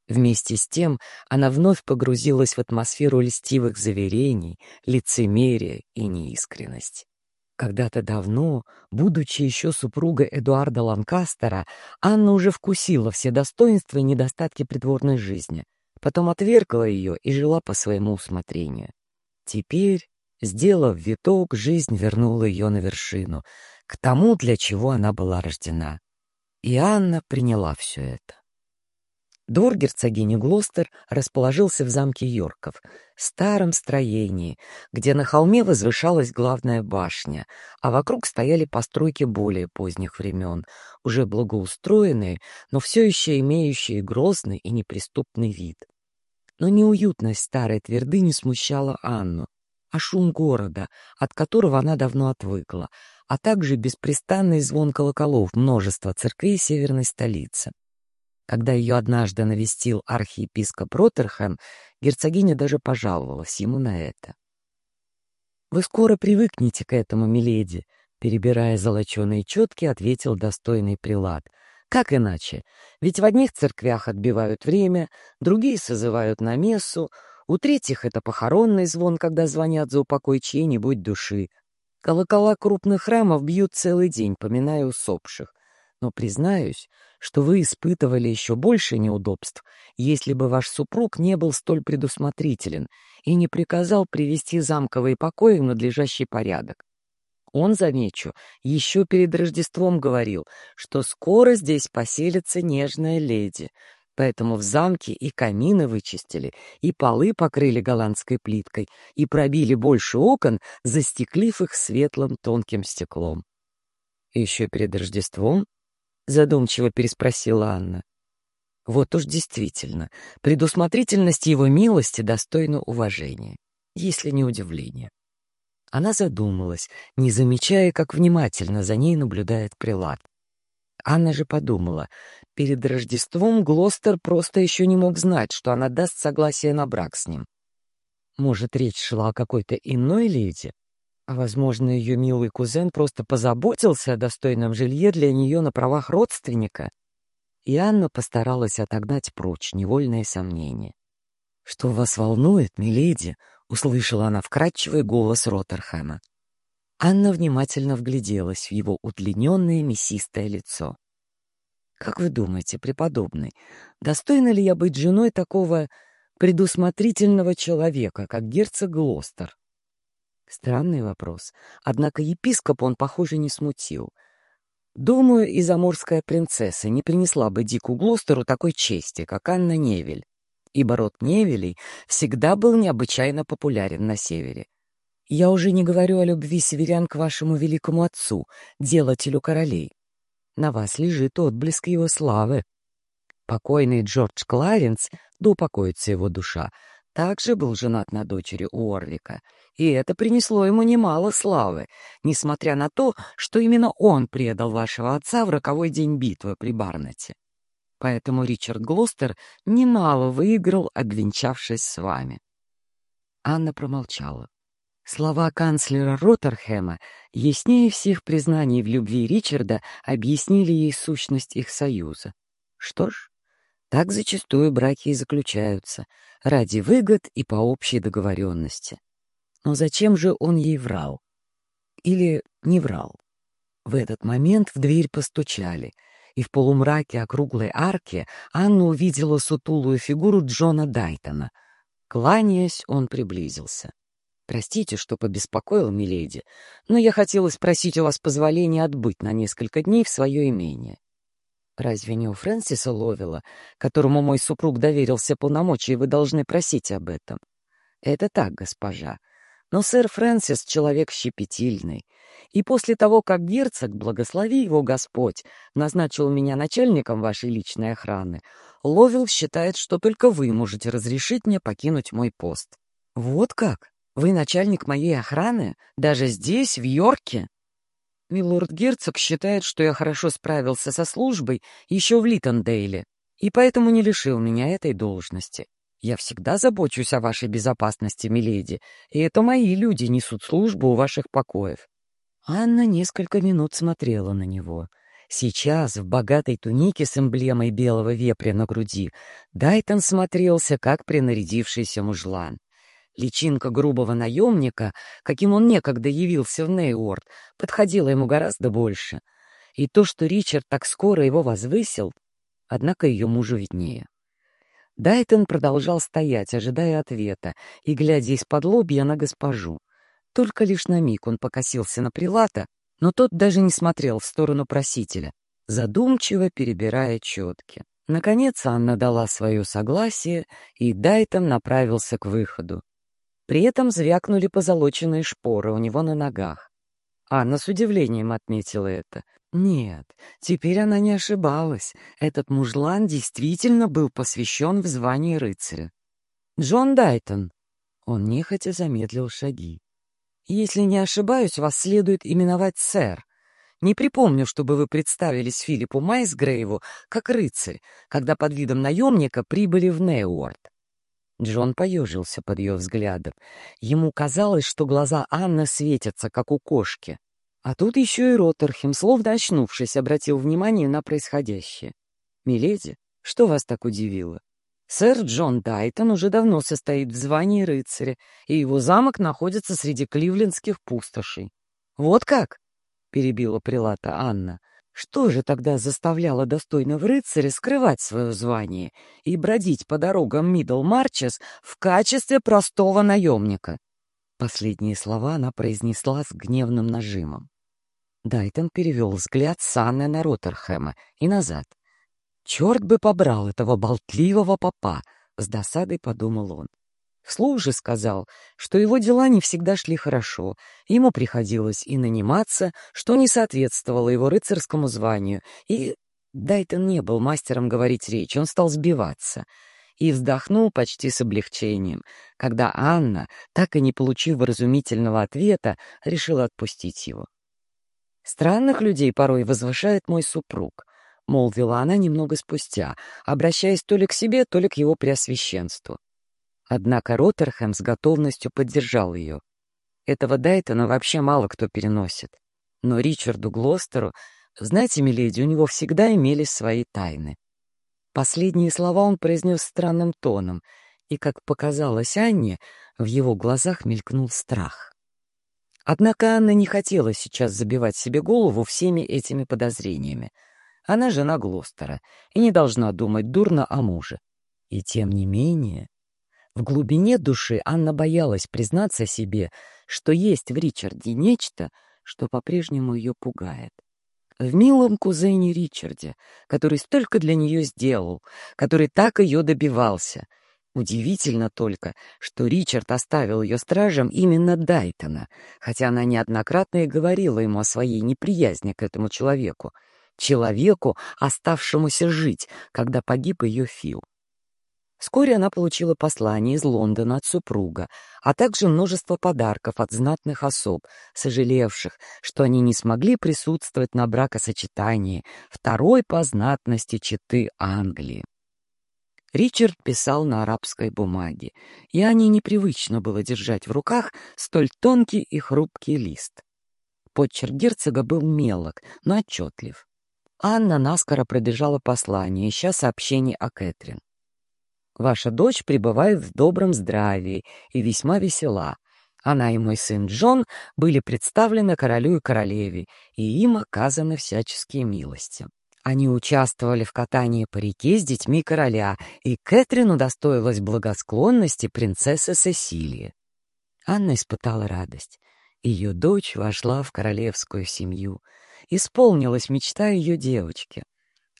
Вместе с тем она вновь погрузилась в атмосферу льстивых заверений, лицемерия и неискренности. Когда-то давно, будучи еще супругой Эдуарда Ланкастера, Анна уже вкусила все достоинства и недостатки придворной жизни, потом отвергла ее и жила по своему усмотрению. Теперь Сделав виток, жизнь вернула ее на вершину, к тому, для чего она была рождена. И Анна приняла все это. Двор герцогини Глостер расположился в замке Йорков, старом строении, где на холме возвышалась главная башня, а вокруг стояли постройки более поздних времен, уже благоустроенные, но все еще имеющие грозный и неприступный вид. Но неуютность старой твердыни смущала Анну а шум города, от которого она давно отвыкла, а также беспрестанный звон колоколов множества церквей северной столицы. Когда ее однажды навестил архиепископ Роттерхэм, герцогиня даже пожаловалась ему на это. «Вы скоро привыкнете к этому, миледи», — перебирая золоченые четки, ответил достойный прилад. «Как иначе? Ведь в одних церквях отбивают время, другие созывают на мессу, у третьих это похоронный звон, когда звонят за упокой чьей-нибудь души. Колокола крупных храмов бьют целый день, поминая усопших. Но признаюсь, что вы испытывали еще больше неудобств, если бы ваш супруг не был столь предусмотрителен и не приказал привести замковые покои в надлежащий порядок. Он, замечу, еще перед Рождеством говорил, что скоро здесь поселится нежная леди — Поэтому в замке и камины вычистили, и полы покрыли голландской плиткой, и пробили больше окон, застеклив их светлым тонким стеклом. «Еще перед Рождеством?» — задумчиво переспросила Анна. Вот уж действительно, предусмотрительность его милости достойна уважения, если не удивления. Она задумалась, не замечая, как внимательно за ней наблюдает прилад. Анна же подумала, перед Рождеством Глостер просто еще не мог знать, что она даст согласие на брак с ним. Может, речь шла о какой-то иной леди? А, возможно, ее милый кузен просто позаботился о достойном жилье для нее на правах родственника? И Анна постаралась отогнать прочь невольные сомнения. «Что вас волнует, миледи?» — услышала она вкрадчивый голос Роттерхэма. Анна внимательно вгляделась в его удлиненное мясистое лицо. «Как вы думаете, преподобный, достойна ли я быть женой такого предусмотрительного человека, как герцог Глостер?» Странный вопрос, однако епископ он, похоже, не смутил. Думаю, и заморская принцесса не принесла бы Дику Глостеру такой чести, как Анна Невель, ибо род Невелей всегда был необычайно популярен на севере. Я уже не говорю о любви северян к вашему великому отцу, делателю королей. На вас лежит отблеск его славы. Покойный Джордж Кларенс, да упокоится его душа, также был женат на дочери Уорвика, и это принесло ему немало славы, несмотря на то, что именно он предал вашего отца в роковой день битвы при Барнете. Поэтому Ричард Глостер немало выиграл, обвенчавшись с вами. Анна промолчала. Слова канцлера Роттерхэма яснее всех признаний в любви Ричарда объяснили ей сущность их союза. Что ж, Так зачастую браки и заключаются, ради выгод и по общей договоренности. Но зачем же он ей врал? Или не врал? В этот момент в дверь постучали, и в полумраке округлой арки Анна увидела сутулую фигуру Джона Дайтона. Кланяясь, он приблизился. «Простите, что побеспокоил, миледи, но я хотела спросить у вас позволения отбыть на несколько дней в свое имение. Разве не у Фрэнсиса Ловела, которому мой супруг доверился полномочия, вы должны просить об этом? Это так, госпожа. Но сэр Фрэнсис — человек щепетильный. И после того, как герцог, благослови его Господь, назначил меня начальником вашей личной охраны, Ловел считает, что только вы можете разрешить мне покинуть мой пост. Вот как? Вы начальник моей охраны? Даже здесь, в Йорке? Милорд-герцог считает, что я хорошо справился со службой еще в Литтендейле, и поэтому не лишил меня этой должности. Я всегда забочусь о вашей безопасности, миледи, и это мои люди несут службу у ваших покоев». Анна несколько минут смотрела на него. Сейчас, в богатой тунике с эмблемой белого вепря на груди, Дайтон смотрелся, как принарядившийся мужлан. Личинка грубого наемника, каким он некогда явился в Нейорд, подходила ему гораздо больше. И то, что Ричард так скоро его возвысил, однако ее мужу виднее. Дайтон продолжал стоять, ожидая ответа, и глядя из-под лобья на госпожу. Только лишь на миг он покосился на прилата, но тот даже не смотрел в сторону просителя, задумчиво перебирая четки. Наконец Анна дала свое согласие, и Дайтон направился к выходу. При этом звякнули позолоченные шпоры у него на ногах. Анна с удивлением отметила это. Нет, теперь она не ошибалась. Этот мужлан действительно был посвящен в звании рыцаря. «Джон Дайтон!» Он нехотя замедлил шаги. «Если не ошибаюсь, вас следует именовать сэр. Не припомню, чтобы вы представились Филиппу Майсгрейву как рыцарь, когда под видом наемника прибыли в Неуорт. Джон поежился под ее взглядом. Ему казалось, что глаза Анны светятся, как у кошки. А тут еще и Роттерхем, словно очнувшись, обратил внимание на происходящее. «Миледи, что вас так удивило? Сэр Джон Дайтон уже давно состоит в звании рыцаря, и его замок находится среди кливлендских пустошей». «Вот как?» — перебила прелата Анна. Что же тогда заставляло достойного рыцаря скрывать свое звание и бродить по дорогам Мидл-Марчес в качестве простого наемника? Последние слова она произнесла с гневным нажимом. Дайтон перевел взгляд с на Роттерхэма и назад. «Черт бы побрал этого болтливого попа!» — с досадой подумал он. Вслух же сказал, что его дела не всегда шли хорошо, ему приходилось и наниматься, что не соответствовало его рыцарскому званию, и Дайтон не был мастером говорить речь, он стал сбиваться. И вздохнул почти с облегчением, когда Анна, так и не получив выразумительного ответа, решила отпустить его. «Странных людей порой возвышает мой супруг», — молвила она немного спустя, обращаясь то ли к себе, то ли к его преосвященству. Однако Роттерхэм с готовностью поддержал ее. Этого Дайтона вообще мало кто переносит. Но Ричарду Глостеру, знаете, миледи, у него всегда имелись свои тайны. Последние слова он произнес странным тоном, и, как показалось Анне, в его глазах мелькнул страх. Однако Анна не хотела сейчас забивать себе голову всеми этими подозрениями. Она жена Глостера и не должна думать дурно о муже. И тем не менее... В глубине души Анна боялась признаться себе, что есть в Ричарде нечто, что по-прежнему ее пугает. В милом кузене Ричарде, который столько для нее сделал, который так ее добивался. Удивительно только, что Ричард оставил ее стражем именно Дайтона, хотя она неоднократно и говорила ему о своей неприязни к этому человеку, человеку, оставшемуся жить, когда погиб ее Фил. Вскоре она получила послание из Лондона от супруга, а также множество подарков от знатных особ, сожалевших, что они не смогли присутствовать на бракосочетании второй по знатности четы Англии. Ричард писал на арабской бумаге, и Ане непривычно было держать в руках столь тонкий и хрупкий лист. Почерк герцога был мелок, но отчетлив. Анна наскоро пробежала послание, ища сообщений о Кэтрин. «Ваша дочь пребывает в добром здравии и весьма весела. Она и мой сын Джон были представлены королю и королеве, и им оказаны всяческие милости. Они участвовали в катании по реке с детьми короля, и Кэтрин удостоилась благосклонности принцессы Сесилии. Анна испытала радость. Ее дочь вошла в королевскую семью. Исполнилась мечта ее девочки.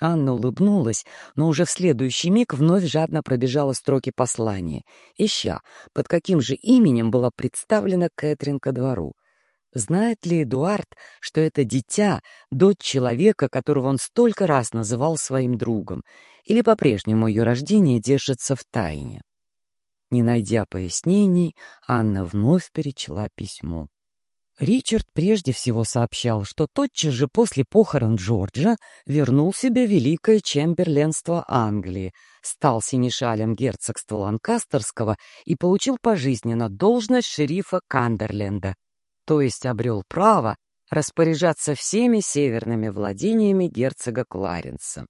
Анна улыбнулась, но уже в следующий миг вновь жадно пробежала строки послания, ища, под каким же именем была представлена Кэтрин ко двору. Знает ли Эдуард, что это дитя, дочь человека, которого он столько раз называл своим другом, или по-прежнему ее рождение держится в тайне? Не найдя пояснений, Анна вновь перечла письмо. Ричард прежде всего сообщал, что тотчас же после похорон Джорджа вернул себе великое чемберленство Англии, стал синешалем герцогства Ланкастерского и получил пожизненно должность шерифа Кандерленда, то есть обрел право распоряжаться всеми северными владениями герцога Кларенса.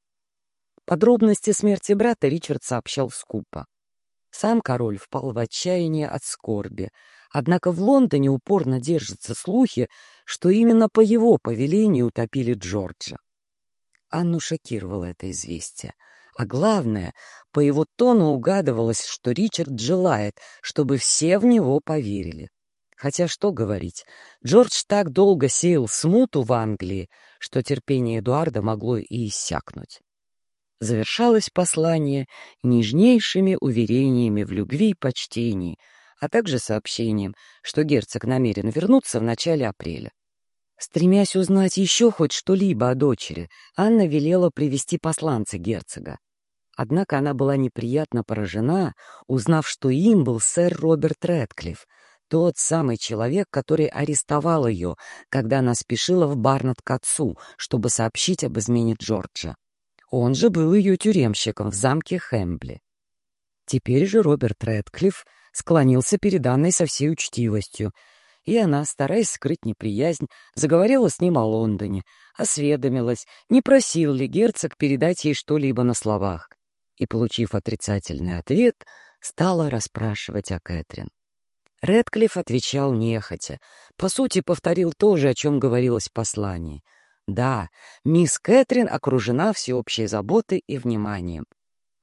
Подробности смерти брата Ричард сообщал скупо. Сам король впал в отчаяние от скорби, однако в Лондоне упорно держатся слухи, что именно по его повелению утопили Джорджа. Анну шокировало это известие. А главное, по его тону угадывалось, что Ричард желает, чтобы все в него поверили. Хотя что говорить, Джордж так долго сеял смуту в Англии, что терпение Эдуарда могло и иссякнуть. Завершалось послание нежнейшими уверениями в любви и почтении, а также сообщением, что герцог намерен вернуться в начале апреля. Стремясь узнать еще хоть что-либо о дочери, Анна велела привести посланца герцога. Однако она была неприятно поражена, узнав, что им был сэр Роберт Рэдклифф, тот самый человек, который арестовал ее, когда она спешила в Барнет к отцу, чтобы сообщить об измене Джорджа. Он же был ее тюремщиком в замке Хэмбли. Теперь же Роберт Рэдклифф склонился перед Анной со всей учтивостью, и она, стараясь скрыть неприязнь, заговорила с ним о Лондоне, осведомилась, не просил ли герцог передать ей что-либо на словах, и, получив отрицательный ответ, стала расспрашивать о Кэтрин. Редклифф отвечал нехотя. По сути, повторил то же, о чем говорилось в послании. Да, мисс Кэтрин окружена всеобщей заботой и вниманием.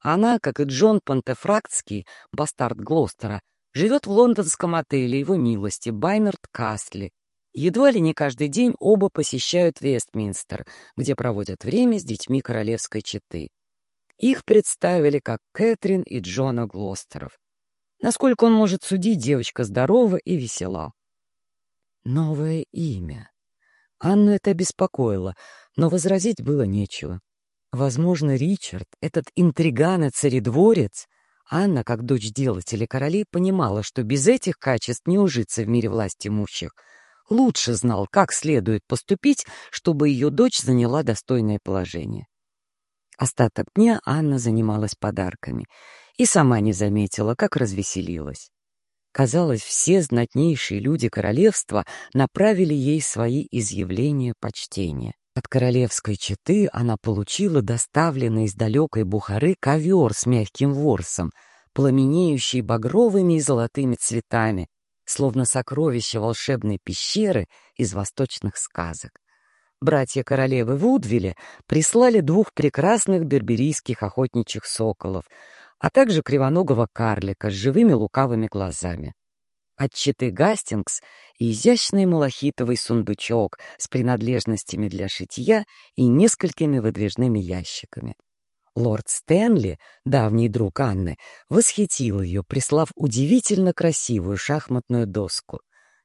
Она, как и Джон Пантефрактский, бастард Глостера, живет в лондонском отеле его милости Байнерд Касли. Едва ли не каждый день оба посещают Вестминстер, где проводят время с детьми королевской четы. Их представили как Кэтрин и Джона Глостеров. Насколько он может судить, девочка здорова и весела. Новое имя. Анну это беспокоило, но возразить было нечего. Возможно, Ричард, этот интриган и царедворец, Анна, как дочь делателя королей, понимала, что без этих качеств не ужиться в мире власти имущих. Лучше знал, как следует поступить, чтобы ее дочь заняла достойное положение. Остаток дня Анна занималась подарками — и сама не заметила, как развеселилась. Казалось, все знатнейшие люди королевства направили ей свои изъявления почтения. От королевской четы она получила доставленный из далекой Бухары ковер с мягким ворсом, пламенеющий багровыми и золотыми цветами, словно сокровище волшебной пещеры из восточных сказок. Братья королевы Вудвилля прислали двух прекрасных берберийских охотничьих соколов — а также кривоногого карлика с живыми лукавыми глазами. От читы Гастингс изящный малахитовый сундучок с принадлежностями для шитья и несколькими выдвижными ящиками. Лорд Стэнли, давний друг Анны, восхитил ее, прислав удивительно красивую шахматную доску.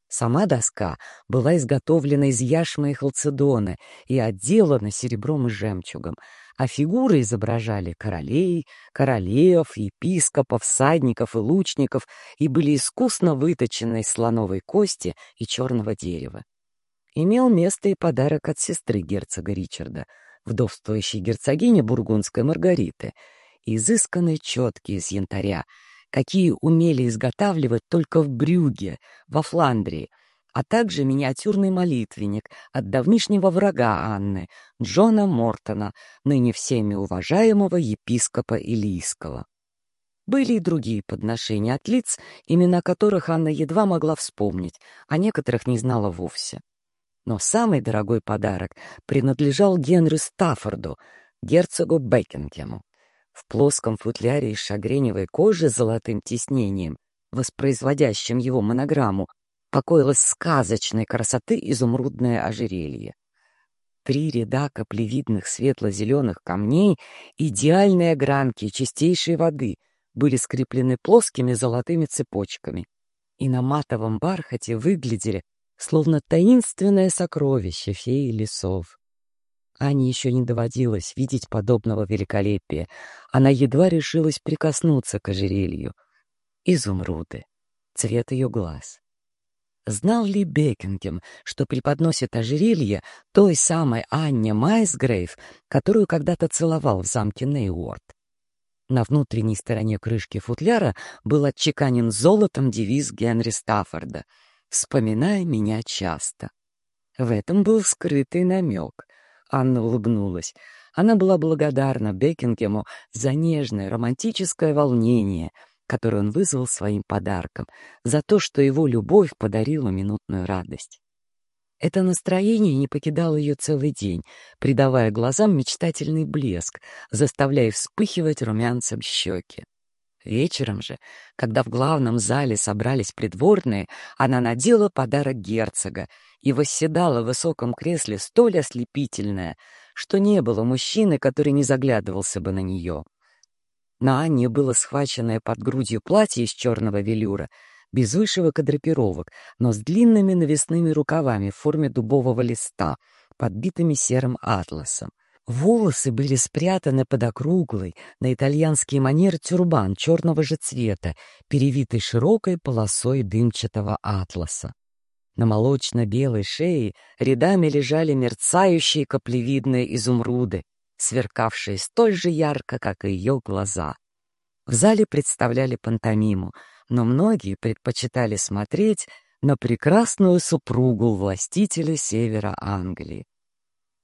Сама доска была изготовлена из яшмы и халцедона и отделана серебром и жемчугом, а фигуры изображали королей, королев, епископов, всадников и лучников и были искусно выточены из слоновой кости и черного дерева. Имел место и подарок от сестры герцога Ричарда, вдовствующей герцогини бургундской Маргариты, изысканные четки из янтаря, какие умели изготавливать только в Брюге, во Фландрии, а также миниатюрный молитвенник от давнишнего врага Анны, Джона Мортона, ныне всеми уважаемого епископа Илийского. Были и другие подношения от лиц, имена которых Анна едва могла вспомнить, а некоторых не знала вовсе. Но самый дорогой подарок принадлежал Генри Стаффорду, герцогу Бекингему. В плоском футляре из шагреневой кожи с золотым тиснением, воспроизводящим его монограмму, покоилось сказочной красоты изумрудное ожерелье. Три ряда каплевидных светло-зеленых камней, идеальные гранки чистейшей воды, были скреплены плоскими золотыми цепочками и на матовом бархате выглядели, словно таинственное сокровище феи лесов. Ане еще не доводилось видеть подобного великолепия. Она едва решилась прикоснуться к ожерелью. Изумруды. Цвет ее глаз. Знал ли Бекингем, что преподносит ожерелье той самой Анне Майсгрейв, которую когда-то целовал в замке Нейуорд? На внутренней стороне крышки футляра был отчеканен золотом девиз Генри Стаффорда «Вспоминай меня часто». В этом был скрытый намек. Анна улыбнулась. Она была благодарна Бекингему за нежное романтическое волнение, которое он вызвал своим подарком, за то, что его любовь подарила минутную радость. Это настроение не покидало ее целый день, придавая глазам мечтательный блеск, заставляя вспыхивать румянцем щеки. Вечером же, когда в главном зале собрались придворные, она надела подарок герцога и восседала в высоком кресле столь ослепительная, что не было мужчины, который не заглядывался бы на нее. На Анне было схваченное под грудью платье из черного велюра, без вышивок и драпировок, но с длинными навесными рукавами в форме дубового листа, подбитыми серым атласом. Волосы были спрятаны под округлый, на итальянский манер тюрбан черного же цвета, перевитый широкой полосой дымчатого атласа. На молочно-белой шее рядами лежали мерцающие каплевидные изумруды, сверкавшие столь же ярко, как и ее глаза. В зале представляли пантомиму — но многие предпочитали смотреть на прекрасную супругу властителя севера Англии.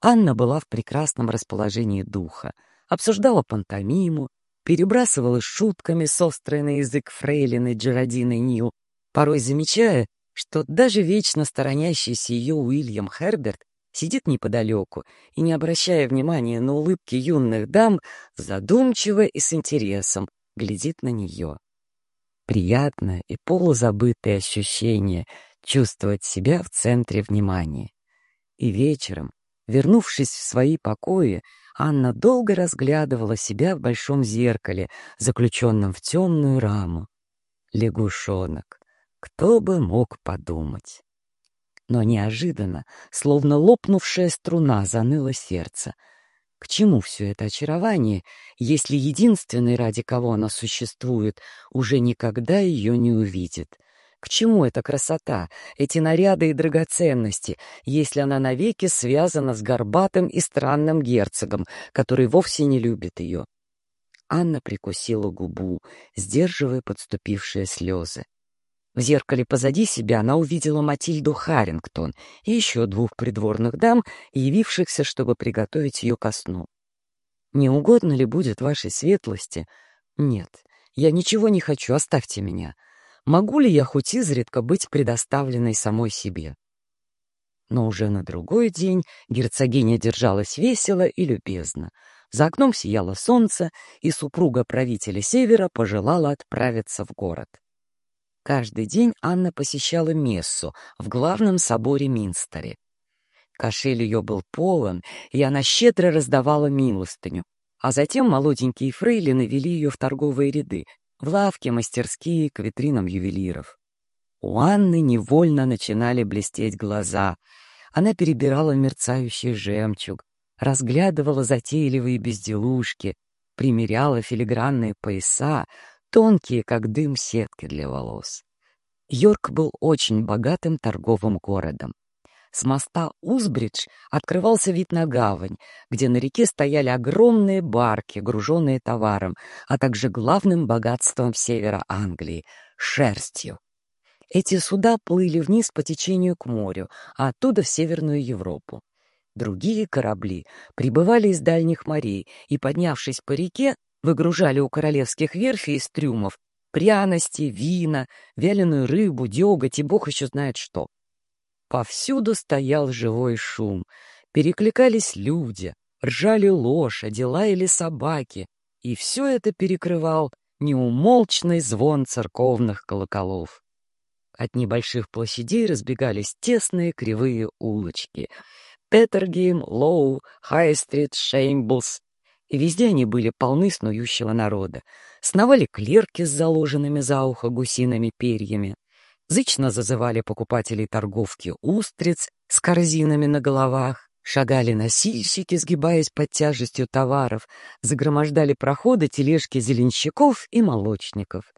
Анна была в прекрасном расположении духа, обсуждала пантомиму, перебрасывалась шутками с острой на язык фрейлины Джеродины Нил, порой замечая, что даже вечно сторонящийся ее Уильям Херберт сидит неподалеку и, не обращая внимания на улыбки юных дам, задумчиво и с интересом глядит на нее приятное и полузабытое ощущение чувствовать себя в центре внимания. И вечером, вернувшись в свои покои, Анна долго разглядывала себя в большом зеркале, заключенном в темную раму. Лягушонок. Кто бы мог подумать? Но неожиданно, словно лопнувшая струна, заныло сердце — к чему все это очарование, если единственный, ради кого она существует, уже никогда ее не увидит? К чему эта красота, эти наряды и драгоценности, если она навеки связана с горбатым и странным герцогом, который вовсе не любит ее? Анна прикусила губу, сдерживая подступившие слезы. В зеркале позади себя она увидела Матильду Харрингтон и еще двух придворных дам, явившихся, чтобы приготовить ее ко сну. «Не угодно ли будет вашей светлости?» «Нет, я ничего не хочу, оставьте меня. Могу ли я хоть изредка быть предоставленной самой себе?» Но уже на другой день герцогиня держалась весело и любезно. За окном сияло солнце, и супруга правителя Севера пожелала отправиться в город. Каждый день Анна посещала мессу в главном соборе Минстере. Кошель ее был полон, и она щедро раздавала милостыню. А затем молоденькие фрейлины вели ее в торговые ряды, в лавки, мастерские, к витринам ювелиров. У Анны невольно начинали блестеть глаза. Она перебирала мерцающий жемчуг, разглядывала затейливые безделушки, примеряла филигранные пояса, тонкие, как дым, сетки для волос. Йорк был очень богатым торговым городом. С моста Узбридж открывался вид на гавань, где на реке стояли огромные барки, груженные товаром, а также главным богатством севера Англии — шерстью. Эти суда плыли вниз по течению к морю, а оттуда в Северную Европу. Другие корабли прибывали из дальних морей и, поднявшись по реке, выгружали у королевских верфей из трюмов пряности, вина, вяленую рыбу, деготь и бог еще знает что. Повсюду стоял живой шум, перекликались люди, ржали лошади, лаяли собаки, и все это перекрывал неумолчный звон церковных колоколов. От небольших площадей разбегались тесные кривые улочки. Петергейм, Лоу, Хай-стрит, Шеймблс. И везде они были полны снующего народа. Сновали клерки с заложенными за ухо гусиными перьями. Зычно зазывали покупателей торговки устриц с корзинами на головах. Шагали носильщики, сгибаясь под тяжестью товаров, загромождали проходы тележки зеленщиков и молочников.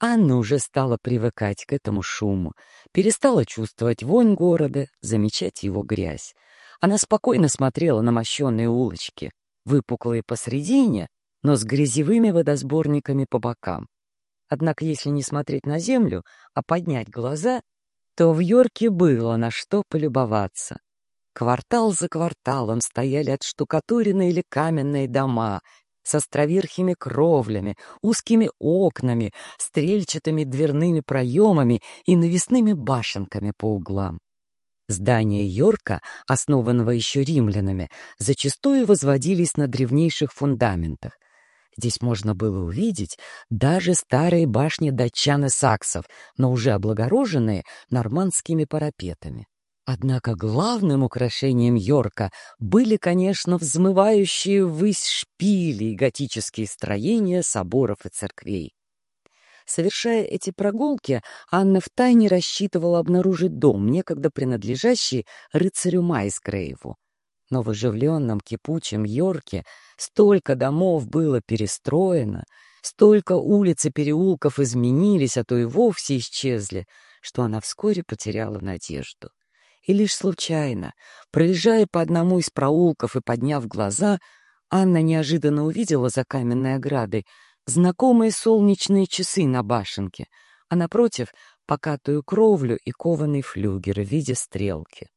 Анна уже стала привыкать к этому шуму, перестала чувствовать вонь города, замечать его грязь. Она спокойно смотрела на мощенные улочки, выпуклые посредине, но с грязевыми водосборниками по бокам. Однако, если не смотреть на землю, а поднять глаза, то в Йорке было на что полюбоваться. Квартал за кварталом стояли отштукатуренные или каменные дома с островерхими кровлями, узкими окнами, стрельчатыми дверными проемами и навесными башенками по углам. Здания Йорка, основанного еще римлянами, зачастую возводились на древнейших фундаментах. Здесь можно было увидеть даже старые башни датчан и саксов, но уже облагороженные нормандскими парапетами. Однако главным украшением Йорка были, конечно, взмывающие ввысь шпили и готические строения соборов и церквей. Совершая эти прогулки, Анна втайне рассчитывала обнаружить дом, некогда принадлежащий рыцарю Майсгрейву. Но в оживленном кипучем Йорке столько домов было перестроено, столько улиц и переулков изменились, а то и вовсе исчезли, что она вскоре потеряла надежду и лишь случайно, проезжая по одному из проулков и подняв глаза, Анна неожиданно увидела за каменной оградой знакомые солнечные часы на башенке, а напротив — покатую кровлю и кованый флюгер в виде стрелки.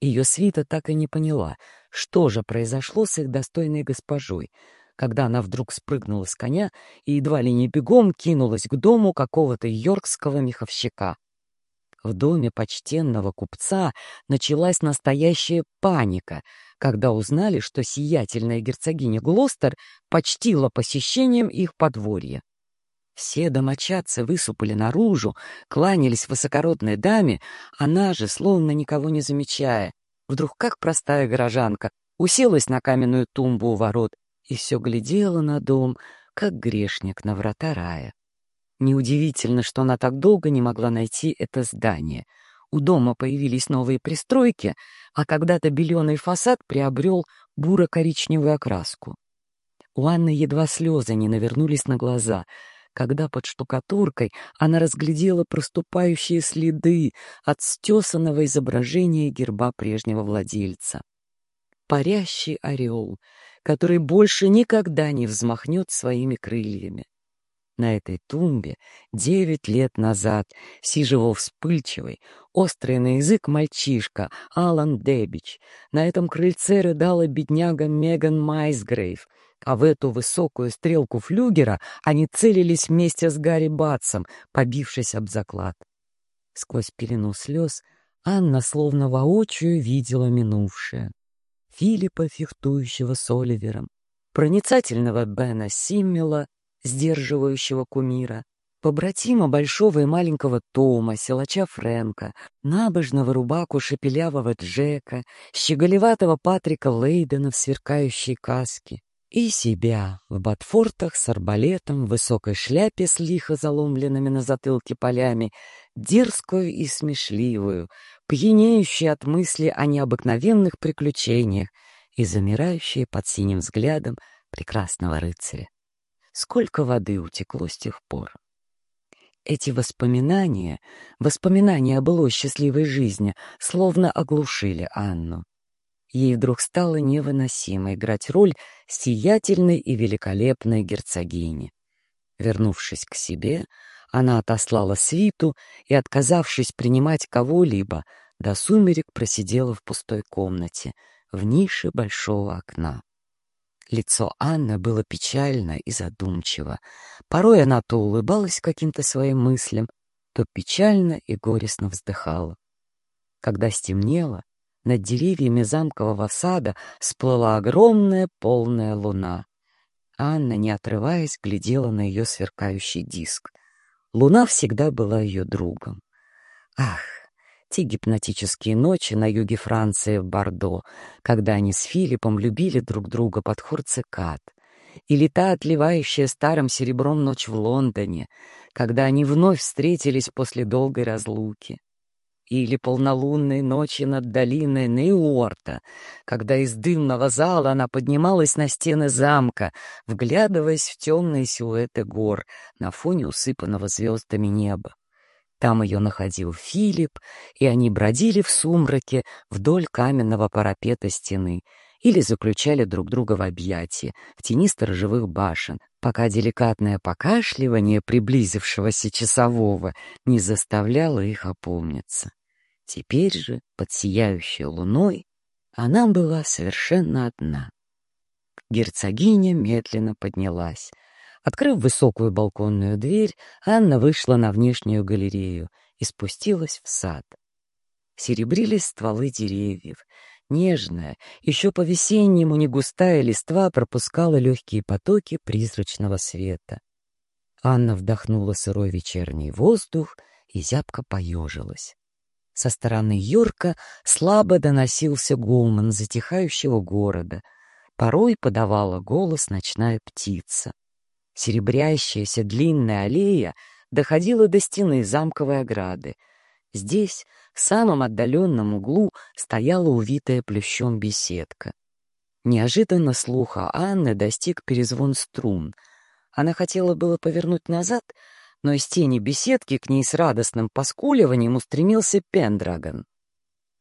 Ее свита так и не поняла, что же произошло с их достойной госпожой, когда она вдруг спрыгнула с коня и едва ли не бегом кинулась к дому какого-то йоркского меховщика — в доме почтенного купца началась настоящая паника, когда узнали, что сиятельная герцогиня Глостер почтила посещением их подворья. Все домочадцы высыпали наружу, кланялись высокородной даме, она же, словно никого не замечая, вдруг как простая горожанка, уселась на каменную тумбу у ворот и все глядела на дом, как грешник на врата рая. Неудивительно, что она так долго не могла найти это здание. У дома появились новые пристройки, а когда-то беленый фасад приобрел буро-коричневую окраску. У Анны едва слезы не навернулись на глаза, когда под штукатуркой она разглядела проступающие следы от стесанного изображения герба прежнего владельца. Парящий орел, который больше никогда не взмахнет своими крыльями. На этой тумбе девять лет назад сиживал вспыльчивый, острый на язык мальчишка Алан Дебич. На этом крыльце рыдала бедняга Меган Майсгрейв, а в эту высокую стрелку флюгера они целились вместе с Гарри Батсом, побившись об заклад. Сквозь пелену слез Анна словно воочию видела минувшее. Филиппа, фехтующего с Оливером, проницательного Бена Симмела — сдерживающего кумира, побратима большого и маленького Тома, силача Фрэнка, набожного рубаку шепелявого Джека, щеголеватого Патрика Лейдена в сверкающей каске, и себя в ботфортах с арбалетом, в высокой шляпе с лихо заломленными на затылке полями, дерзкую и смешливую, пьянеющую от мысли о необыкновенных приключениях и замирающую под синим взглядом прекрасного рыцаря. Сколько воды утекло с тех пор. Эти воспоминания, воспоминания о былой счастливой жизни, словно оглушили Анну. Ей вдруг стало невыносимо играть роль сиятельной и великолепной герцогини. Вернувшись к себе, Она отослала свиту и, отказавшись принимать кого-либо, до сумерек просидела в пустой комнате, в нише большого окна. Лицо Анны было печально и задумчиво. Порой она то улыбалась каким-то своим мыслям, то печально и горестно вздыхала. Когда стемнело, над деревьями замкового сада сплыла огромная полная луна. Анна, не отрываясь, глядела на ее сверкающий диск. Луна всегда была ее другом. Ах, те гипнотические ночи на юге Франции в Бордо, когда они с Филиппом любили друг друга под хор цикад, или та отливающая старым серебром ночь в Лондоне, когда они вновь встретились после долгой разлуки, или полнолунные ночи над долиной Нейорта, когда из дымного зала она поднималась на стены замка, вглядываясь в темные силуэты гор на фоне усыпанного звездами неба. Там ее находил Филипп, и они бродили в сумраке вдоль каменного парапета стены или заключали друг друга в объятия в тени сторожевых башен, пока деликатное покашливание приблизившегося часового не заставляло их опомниться. Теперь же, под сияющей луной, она была совершенно одна. Герцогиня медленно поднялась — Открыв высокую балконную дверь, Анна вышла на внешнюю галерею и спустилась в сад. Серебрились стволы деревьев. Нежная, еще по-весеннему негустая листва пропускала легкие потоки призрачного света. Анна вдохнула сырой вечерний воздух и зябко поежилась. Со стороны Йорка слабо доносился гомон затихающего города. Порой подавала голос ночная птица. Серебрящаяся длинная аллея доходила до стены замковой ограды. Здесь, в самом отдаленном углу, стояла увитая плющом беседка. Неожиданно слуха Анны достиг перезвон струн. Она хотела было повернуть назад, но из тени беседки к ней с радостным поскуливанием устремился Пендрагон.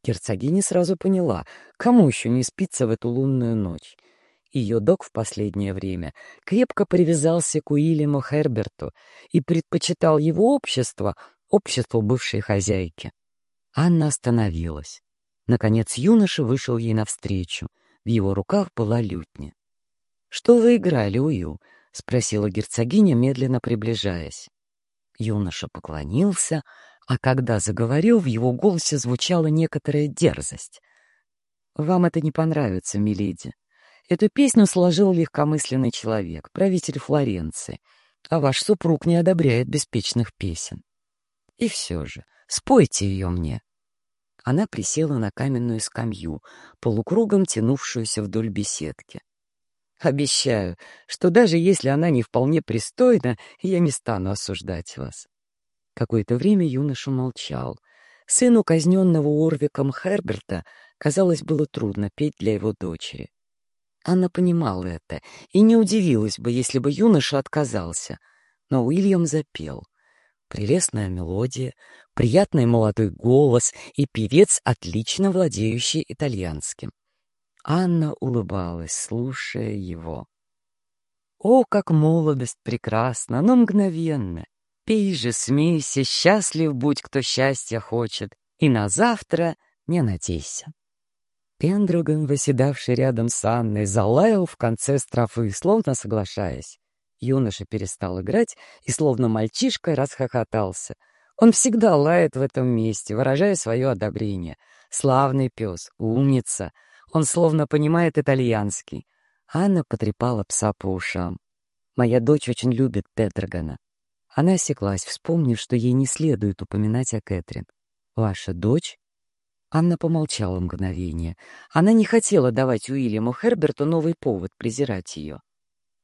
Герцогиня сразу поняла, кому еще не спится в эту лунную ночь — ее док в последнее время крепко привязался к Уильяму Херберту и предпочитал его общество обществу бывшей хозяйки. Анна остановилась. Наконец юноша вышел ей навстречу. В его руках была лютня. — Что вы играли, Уилл? — спросила герцогиня, медленно приближаясь. Юноша поклонился, а когда заговорил, в его голосе звучала некоторая дерзость. — Вам это не понравится, миледи. Эту песню сложил легкомысленный человек, правитель Флоренции, а ваш супруг не одобряет беспечных песен. И все же, спойте ее мне. Она присела на каменную скамью, полукругом тянувшуюся вдоль беседки. Обещаю, что даже если она не вполне пристойна, я не стану осуждать вас. Какое-то время юноша молчал. Сыну казненного Орвиком Херберта, казалось, было трудно петь для его дочери. Анна понимала это и не удивилась бы, если бы юноша отказался. Но Уильям запел. Прелестная мелодия, приятный молодой голос и певец, отлично владеющий итальянским. Анна улыбалась, слушая его. О, как молодость прекрасна, но мгновенно! Пей же, смейся, счастлив будь, кто счастья хочет, и на завтра не надейся. Пендроган, выседавший рядом с Анной, залаял в конце строфы, словно соглашаясь. Юноша перестал играть и, словно мальчишка, расхохотался. Он всегда лает в этом месте, выражая свое одобрение. Славный пес, умница. Он словно понимает итальянский. Анна потрепала пса по ушам. «Моя дочь очень любит Петрогана». Она осеклась, вспомнив, что ей не следует упоминать о Кэтрин. «Ваша дочь?» Анна помолчала мгновение. Она не хотела давать Уильяму Херберту новый повод презирать ее.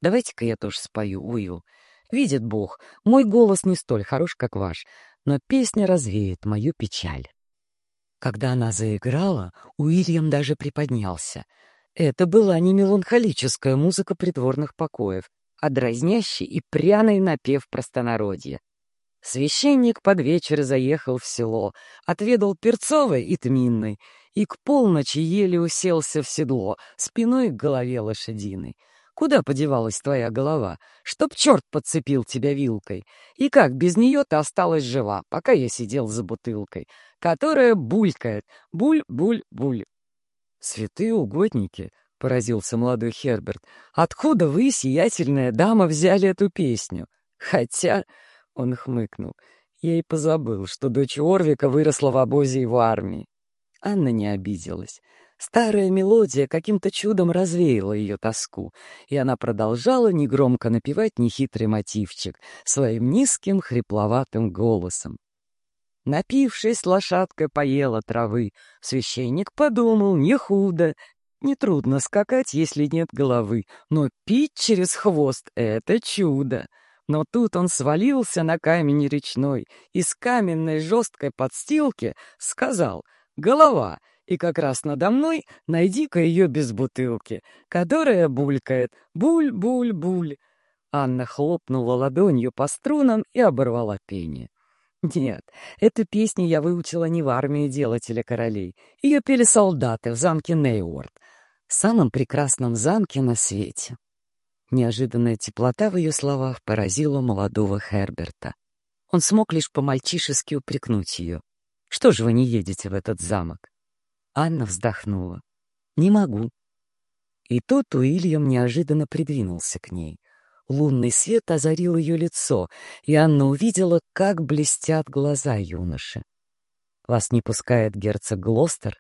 «Давайте-ка я тоже спою, Уилл. Видит Бог, мой голос не столь хорош, как ваш, но песня развеет мою печаль». Когда она заиграла, Уильям даже приподнялся. Это была не меланхолическая музыка придворных покоев, а дразнящий и пряный напев простонародья. Священник под вечер заехал в село, отведал перцовой и тминной, и к полночи еле уселся в седло, спиной к голове лошадиной. Куда подевалась твоя голова? Чтоб черт подцепил тебя вилкой. И как без нее ты осталась жива, пока я сидел за бутылкой, которая булькает. Буль-буль-буль. Святые угодники, — поразился молодой Херберт, — откуда вы, сиятельная дама, взяли эту песню? Хотя, — он хмыкнул, — я и позабыл, что дочь Орвика выросла в обозе его армии. Анна не обиделась. Старая мелодия каким-то чудом развеяла ее тоску, и она продолжала негромко напевать нехитрый мотивчик своим низким хрипловатым голосом. Напившись, лошадка поела травы. Священник подумал, не худо. Нетрудно скакать, если нет головы, но пить через хвост — это чудо. Но тут он свалился на камень речной и с каменной жесткой подстилки сказал «Голова!» и как раз надо мной найди-ка ее без бутылки, которая булькает «буль-буль-буль». Анна хлопнула ладонью по струнам и оборвала пение. Нет, эту песню я выучила не в армии делателя королей. Ее пели солдаты в замке Нейворд, самом прекрасном замке на свете. Неожиданная теплота в ее словах поразила молодого Херберта. Он смог лишь по-мальчишески упрекнуть ее. «Что же вы не едете в этот замок?» Анна вздохнула. «Не могу». И тут Уильям неожиданно придвинулся к ней. Лунный свет озарил ее лицо, и Анна увидела, как блестят глаза юноши. «Вас не пускает герцог Глостер?»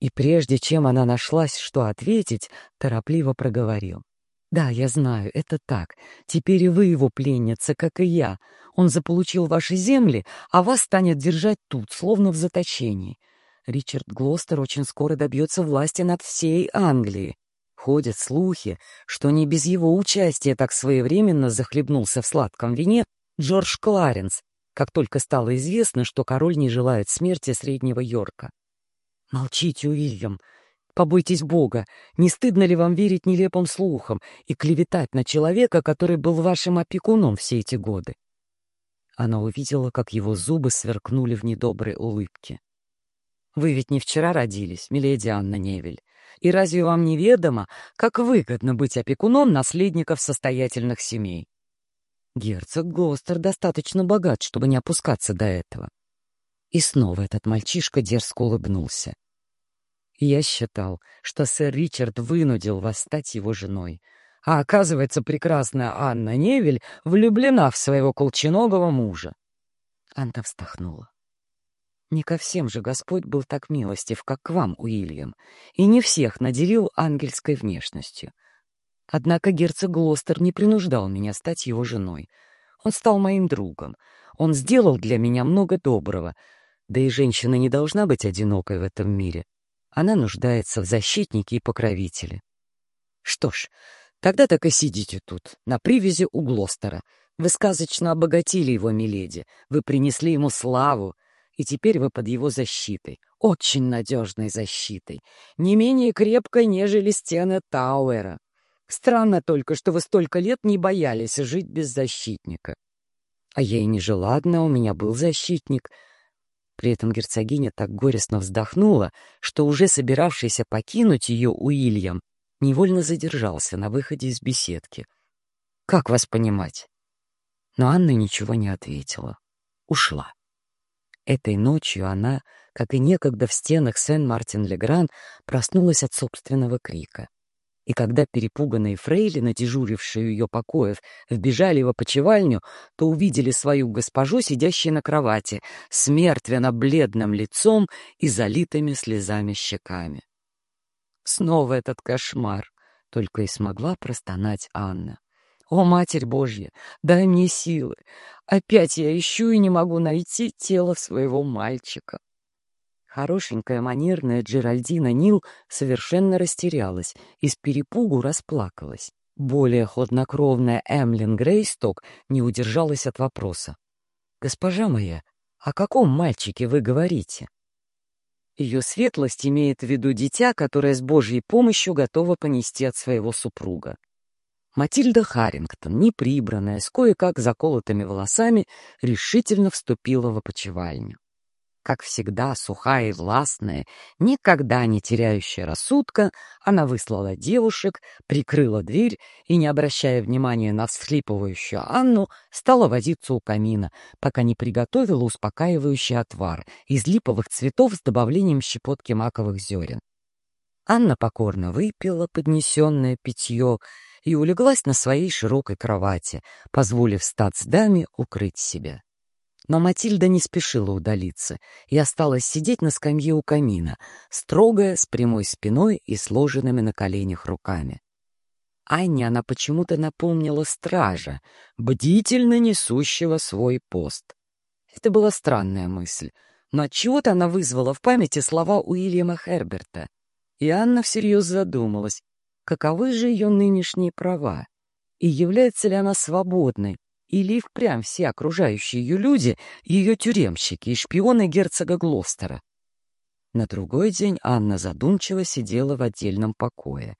И прежде чем она нашлась, что ответить, торопливо проговорил. «Да, я знаю, это так. Теперь и вы его пленница, как и я. Он заполучил ваши земли, а вас станет держать тут, словно в заточении. Ричард Глостер очень скоро добьется власти над всей Англией. Ходят слухи, что не без его участия так своевременно захлебнулся в сладком вине Джордж Кларенс, как только стало известно, что король не желает смерти Среднего Йорка. «Молчите, Уильям. Побойтесь Бога. Не стыдно ли вам верить нелепым слухам и клеветать на человека, который был вашим опекуном все эти годы?» Она увидела, как его зубы сверкнули в недоброй улыбке. «Вы ведь не вчера родились, миледи Анна Невель. И разве вам неведомо, как выгодно быть опекуном наследников состоятельных семей? Герцог Глостер достаточно богат, чтобы не опускаться до этого. И снова этот мальчишка дерзко улыбнулся. Я считал, что сэр Ричард вынудил вас стать его женой. А оказывается, прекрасная Анна Невель влюблена в своего колченогого мужа. Анна вздохнула. Не ко всем же Господь был так милостив, как к вам, Уильям, и не всех наделил ангельской внешностью. Однако герцог Глостер не принуждал меня стать его женой. Он стал моим другом. Он сделал для меня много доброго. Да и женщина не должна быть одинокой в этом мире. Она нуждается в защитнике и покровителе. Что ж, тогда так и сидите тут, на привязи у Глостера. Вы сказочно обогатили его, миледи. Вы принесли ему славу и теперь вы под его защитой, очень надежной защитой, не менее крепкой, нежели стены Тауэра. Странно только, что вы столько лет не боялись жить без защитника. А я и не жила одна, у меня был защитник. При этом герцогиня так горестно вздохнула, что уже собиравшийся покинуть ее Уильям невольно задержался на выходе из беседки. «Как вас понимать?» Но Анна ничего не ответила. Ушла. Этой ночью она, как и некогда в стенах Сен-Мартин-Легран, проснулась от собственного крика. И когда перепуганные фрейлины, дежурившие ее покоев, вбежали в опочивальню, то увидели свою госпожу, сидящей на кровати, с мертвенно-бледным лицом и залитыми слезами щеками. Снова этот кошмар, только и смогла простонать Анна. «О, Матерь Божья, дай мне силы! Опять я ищу и не могу найти тело своего мальчика!» Хорошенькая манерная Джеральдина Нил совершенно растерялась и с перепугу расплакалась. Более хладнокровная Эмлин Грейсток не удержалась от вопроса. «Госпожа моя, о каком мальчике вы говорите?» Ее светлость имеет в виду дитя, которое с Божьей помощью готово понести от своего супруга. Матильда Харрингтон, неприбранная, с кое-как заколотыми волосами, решительно вступила в опочивальню. Как всегда, сухая и властная, никогда не теряющая рассудка, она выслала девушек, прикрыла дверь и, не обращая внимания на всхлипывающую Анну, стала возиться у камина, пока не приготовила успокаивающий отвар из липовых цветов с добавлением щепотки маковых зерен. Анна покорно выпила поднесенное питье и улеглась на своей широкой кровати, позволив стацдаме укрыть себя. Но Матильда не спешила удалиться и осталась сидеть на скамье у камина, строгая, с прямой спиной и сложенными на коленях руками. Анне она почему-то напомнила стража, бдительно несущего свой пост. Это была странная мысль, но отчего-то она вызвала в памяти слова Уильяма Херберта. И Анна всерьез задумалась, каковы же ее нынешние права, и является ли она свободной, или и впрямь все окружающие ее люди — ее тюремщики и шпионы герцога Глостера? На другой день Анна задумчиво сидела в отдельном покое.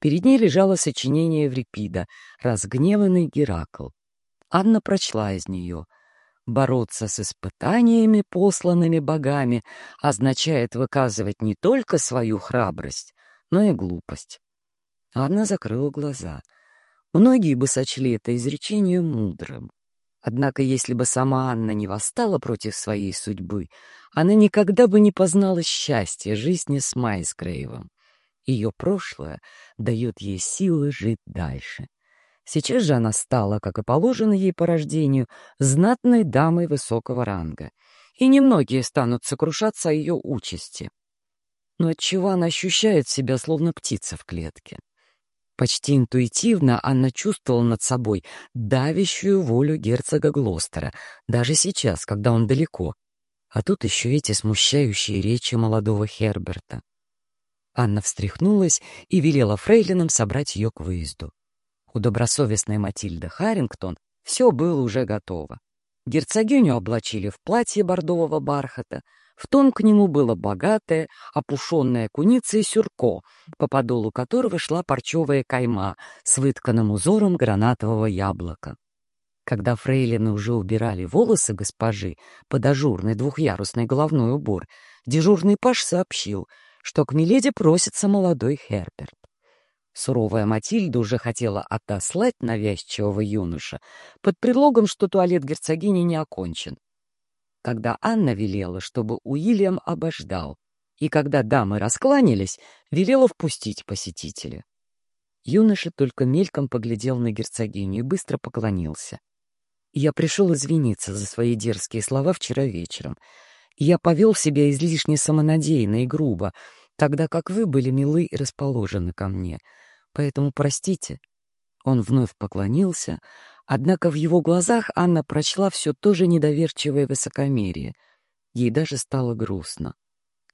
Перед ней лежало сочинение Еврипида «Разгневанный Геракл». Анна прочла из нее. «Бороться с испытаниями, посланными богами, означает выказывать не только свою храбрость, но и глупость». Анна закрыла глаза — Многие бы сочли это изречение мудрым. Однако, если бы сама Анна не восстала против своей судьбы, она никогда бы не познала счастья жизни с Майсгрейвом. Ее прошлое дает ей силы жить дальше. Сейчас же она стала, как и положено ей по рождению, знатной дамой высокого ранга, и немногие станут сокрушаться о ее участи. Но отчего она ощущает себя, словно птица в клетке? Почти интуитивно Анна чувствовала над собой давящую волю герцога Глостера, даже сейчас, когда он далеко. А тут еще эти смущающие речи молодого Херберта. Анна встряхнулась и велела фрейлинам собрать ее к выезду. У добросовестной Матильды Харрингтон все было уже готово. Герцогиню облачили в платье бордового бархата, в тон к нему было богатое, опушенное куницей сюрко, по подолу которого шла парчевая кайма с вытканным узором гранатового яблока. Когда фрейлины уже убирали волосы госпожи под ажурный двухъярусный головной убор, дежурный паш сообщил, что к Миледи просится молодой Херберт. Суровая Матильда уже хотела отослать навязчивого юноша под предлогом, что туалет герцогини не окончен, когда Анна велела, чтобы Уильям обождал, и когда дамы раскланялись, велела впустить посетителя. Юноша только мельком поглядел на герцогиню и быстро поклонился. Я пришел извиниться за свои дерзкие слова вчера вечером. Я повел себя излишне самонадеянно и грубо, тогда как вы были милы и расположены ко мне. Поэтому простите. Он вновь поклонился, Однако в его глазах Анна прочла все то же недоверчивое высокомерие. Ей даже стало грустно.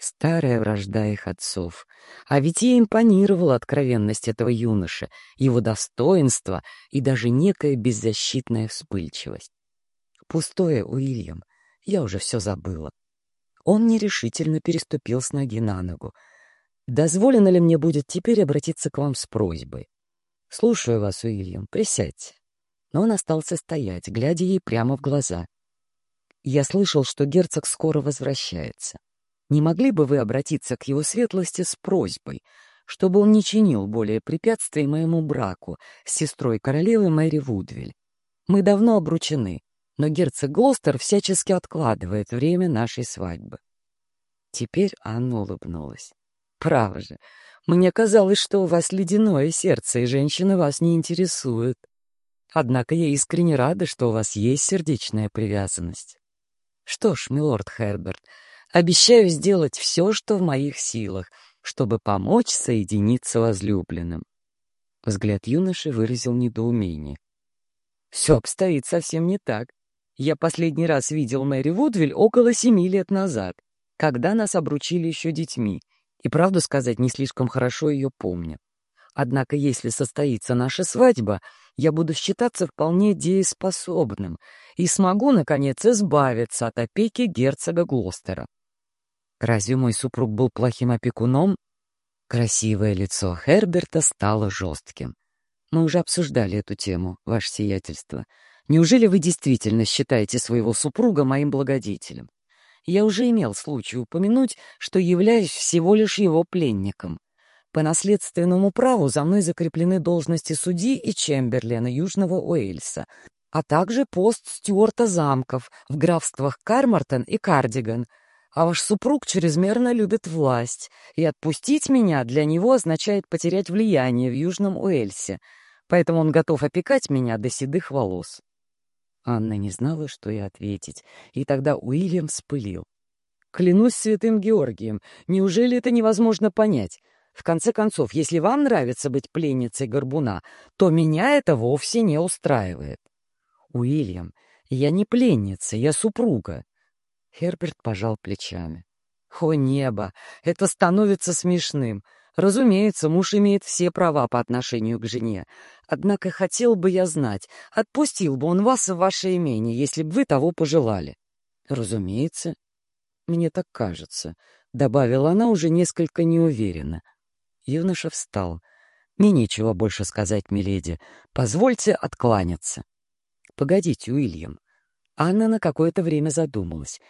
Старая вражда их отцов. А ведь ей импонировала откровенность этого юноши, его достоинство и даже некая беззащитная вспыльчивость. Пустое, Уильям, я уже все забыла. Он нерешительно переступил с ноги на ногу. «Дозволено ли мне будет теперь обратиться к вам с просьбой?» «Слушаю вас, Уильям, присядьте» но он остался стоять, глядя ей прямо в глаза. «Я слышал, что герцог скоро возвращается. Не могли бы вы обратиться к его светлости с просьбой, чтобы он не чинил более препятствий моему браку с сестрой королевы Мэри Вудвиль? Мы давно обручены, но герцог Глостер всячески откладывает время нашей свадьбы». Теперь Анна улыбнулась. «Право же, мне казалось, что у вас ледяное сердце, и женщины вас не интересуют». Однако я искренне рада, что у вас есть сердечная привязанность. Что ж, милорд Херберт, обещаю сделать все, что в моих силах, чтобы помочь соединиться возлюбленным. Взгляд юноши выразил недоумение. Все обстоит совсем не так. Я последний раз видел Мэри Вудвиль около семи лет назад, когда нас обручили еще детьми, и, правду сказать, не слишком хорошо ее помню. Однако, если состоится наша свадьба, я буду считаться вполне дееспособным и смогу, наконец, избавиться от опеки герцога Глостера. Разве мой супруг был плохим опекуном? Красивое лицо Херберта стало жестким. Мы уже обсуждали эту тему, ваше сиятельство. Неужели вы действительно считаете своего супруга моим благодетелем? Я уже имел случай упомянуть, что являюсь всего лишь его пленником. По наследственному праву за мной закреплены должности судьи и Чемберлена Южного Уэльса, а также пост стюарта замков в графствах Кармартон и Кардиган. А ваш супруг чрезмерно любит власть, и отпустить меня для него означает потерять влияние в Южном Уэльсе, поэтому он готов опекать меня до седых волос. Анна не знала, что и ответить, и тогда Уильям вспылил. «Клянусь святым Георгием, неужели это невозможно понять? В конце концов, если вам нравится быть пленницей горбуна, то меня это вовсе не устраивает». «Уильям, я не пленница, я супруга». Херберт пожал плечами. «О небо! Это становится смешным. Разумеется, муж имеет все права по отношению к жене. Однако хотел бы я знать, отпустил бы он вас в ваше имение, если бы вы того пожелали. Разумеется. Мне так кажется, — добавила она уже несколько неуверенно. Юноша встал. Мне нечего больше сказать, миледи. Позвольте откланяться. Погодите, Уильям. Анна на какое-то время задумалась.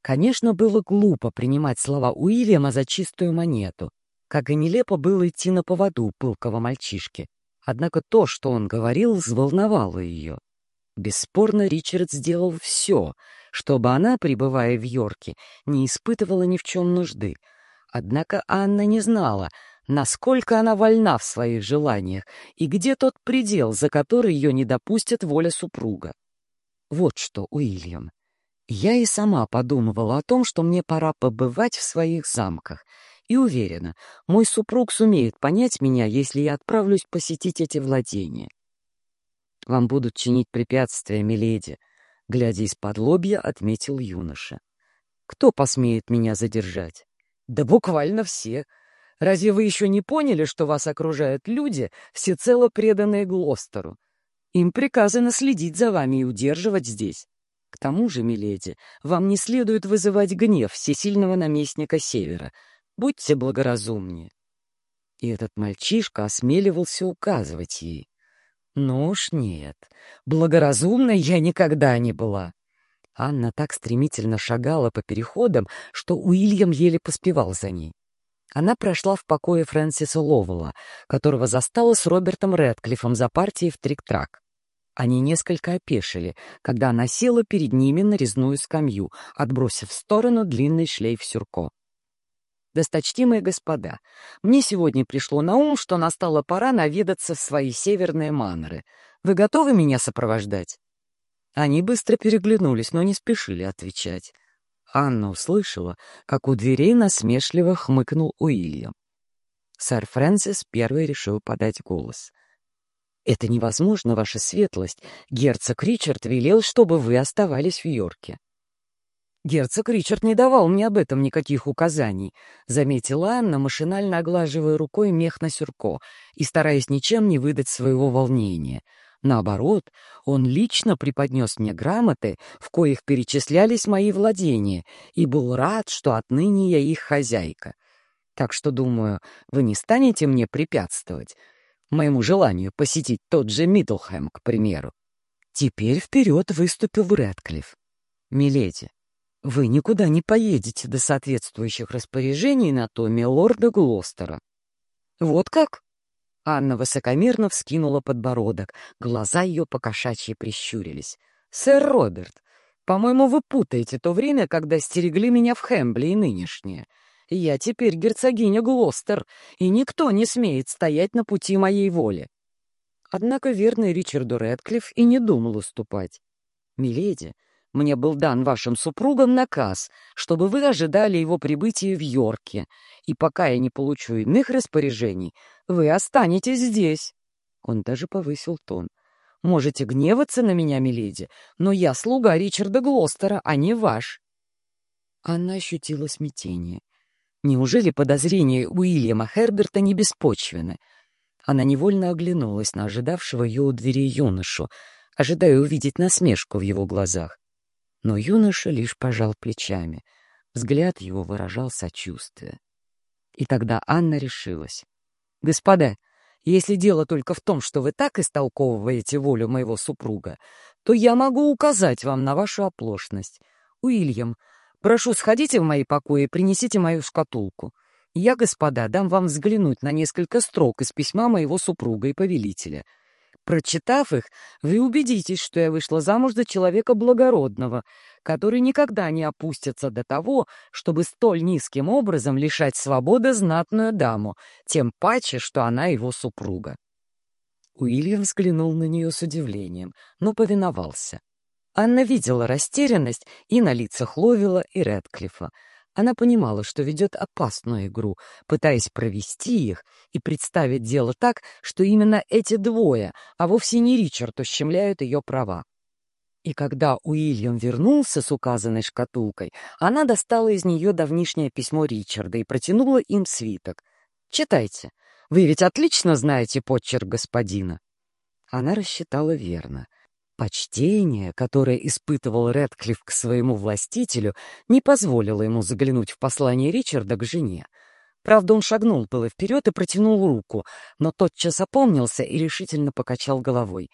Конечно, было глупо принимать слова Уильяма за чистую монету, как и нелепо было идти на поводу пылкого мальчишки. Однако то, что он говорил, взволновало ее. Бесспорно, Ричард сделал все, чтобы она, пребывая в Йорке, не испытывала ни в чем нужды. Однако Анна не знала, насколько она вольна в своих желаниях и где тот предел, за который ее не допустит воля супруга. Вот что, Уильям, я и сама подумывала о том, что мне пора побывать в своих замках — и уверена, мой супруг сумеет понять меня, если я отправлюсь посетить эти владения. Вам будут чинить препятствия, миледи, глядя из-под лобья, отметил юноша. Кто посмеет меня задержать? Да буквально все. Разве вы еще не поняли, что вас окружают люди, всецело преданные Глостеру? Им приказано следить за вами и удерживать здесь. К тому же, миледи, вам не следует вызывать гнев всесильного наместника Севера — Будьте благоразумнее. И этот мальчишка осмеливался указывать ей. Ну уж нет, благоразумной я никогда не была. Анна так стремительно шагала по переходам, что Уильям еле поспевал за ней. Она прошла в покое Фрэнсиса Ловела, которого застала с Робертом Рэдклиффом за партией в трик-трак. Они несколько опешили, когда она села перед ними на резную скамью, отбросив в сторону длинный шлейф сюрко. Досточтимые господа, мне сегодня пришло на ум, что настала пора наведаться в свои северные маноры. Вы готовы меня сопровождать?» Они быстро переглянулись, но не спешили отвечать. Анна услышала, как у дверей насмешливо хмыкнул Уильям. Сэр Фрэнсис первый решил подать голос. «Это невозможно, ваша светлость. Герцог Ричард велел, чтобы вы оставались в Йорке». «Герцог Ричард не давал мне об этом никаких указаний», — заметила Анна, машинально оглаживая рукой мех на сюрко и стараясь ничем не выдать своего волнения. Наоборот, он лично преподнес мне грамоты, в коих перечислялись мои владения, и был рад, что отныне я их хозяйка. Так что, думаю, вы не станете мне препятствовать моему желанию посетить тот же Миддлхэм, к примеру. Теперь вперед выступил Рэдклифф. «Миледи, вы никуда не поедете до соответствующих распоряжений на томе лорда Глостера. Вот как? Анна высокомерно вскинула подбородок, глаза ее покошачьи прищурились. «Сэр Роберт, по-моему, вы путаете то время, когда стерегли меня в Хэмбле и нынешнее. Я теперь герцогиня Глостер, и никто не смеет стоять на пути моей воли». Однако верный Ричарду Рэдклифф и не думал уступать. «Миледи, мне был дан вашим супругам наказ, чтобы вы ожидали его прибытия в Йорке, и пока я не получу иных распоряжений, вы останетесь здесь». Он даже повысил тон. «Можете гневаться на меня, миледи, но я слуга Ричарда Глостера, а не ваш». Она ощутила смятение. Неужели подозрения Уильяма Херберта не беспочвены? Она невольно оглянулась на ожидавшего ее у двери юношу, ожидая увидеть насмешку в его глазах. Но юноша лишь пожал плечами. Взгляд его выражал сочувствие. И тогда Анна решилась. «Господа, если дело только в том, что вы так истолковываете волю моего супруга, то я могу указать вам на вашу оплошность. Уильям, Прошу, сходите в мои покои и принесите мою шкатулку. Я, господа, дам вам взглянуть на несколько строк из письма моего супруга и повелителя. Прочитав их, вы убедитесь, что я вышла замуж за человека благородного, который никогда не опустится до того, чтобы столь низким образом лишать свободы знатную даму, тем паче, что она его супруга. Уильям взглянул на нее с удивлением, но повиновался. Анна видела растерянность и на лицах Ловила и Редклифа, она понимала, что ведет опасную игру, пытаясь провести их и представить дело так, что именно эти двое, а вовсе не Ричард, ущемляют ее права. И когда Уильям вернулся с указанной шкатулкой, она достала из нее давнишнее письмо Ричарда и протянула им свиток. «Читайте. Вы ведь отлично знаете почерк господина». Она рассчитала верно — Почтение, которое испытывал Рэдклифф к своему властителю, не позволило ему заглянуть в послание Ричарда к жене. Правда, он шагнул было вперед и протянул руку, но тотчас опомнился и решительно покачал головой.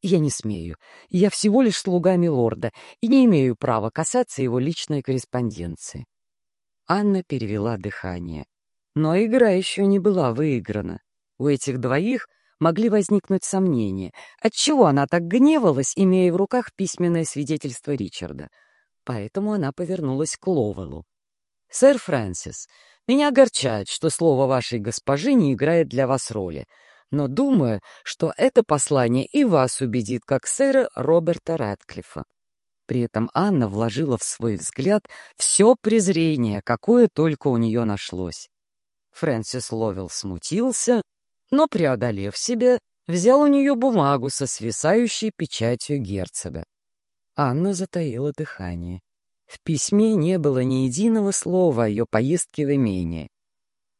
«Я не смею. Я всего лишь слуга милорда и не имею права касаться его личной корреспонденции». Анна перевела дыхание. Но игра еще не была выиграна. У этих двоих — могли возникнуть сомнения, отчего она так гневалась, имея в руках письменное свидетельство Ричарда. Поэтому она повернулась к Ловелу. «Сэр Фрэнсис, меня огорчает, что слово вашей госпожи не играет для вас роли, но думаю, что это послание и вас убедит, как сэра Роберта Рэдклиффа». При этом Анна вложила в свой взгляд все презрение, какое только у нее нашлось. Фрэнсис Ловел смутился, но, преодолев себя, взял у нее бумагу со свисающей печатью герцога. Анна затаила дыхание. В письме не было ни единого слова о ее поездке в имение.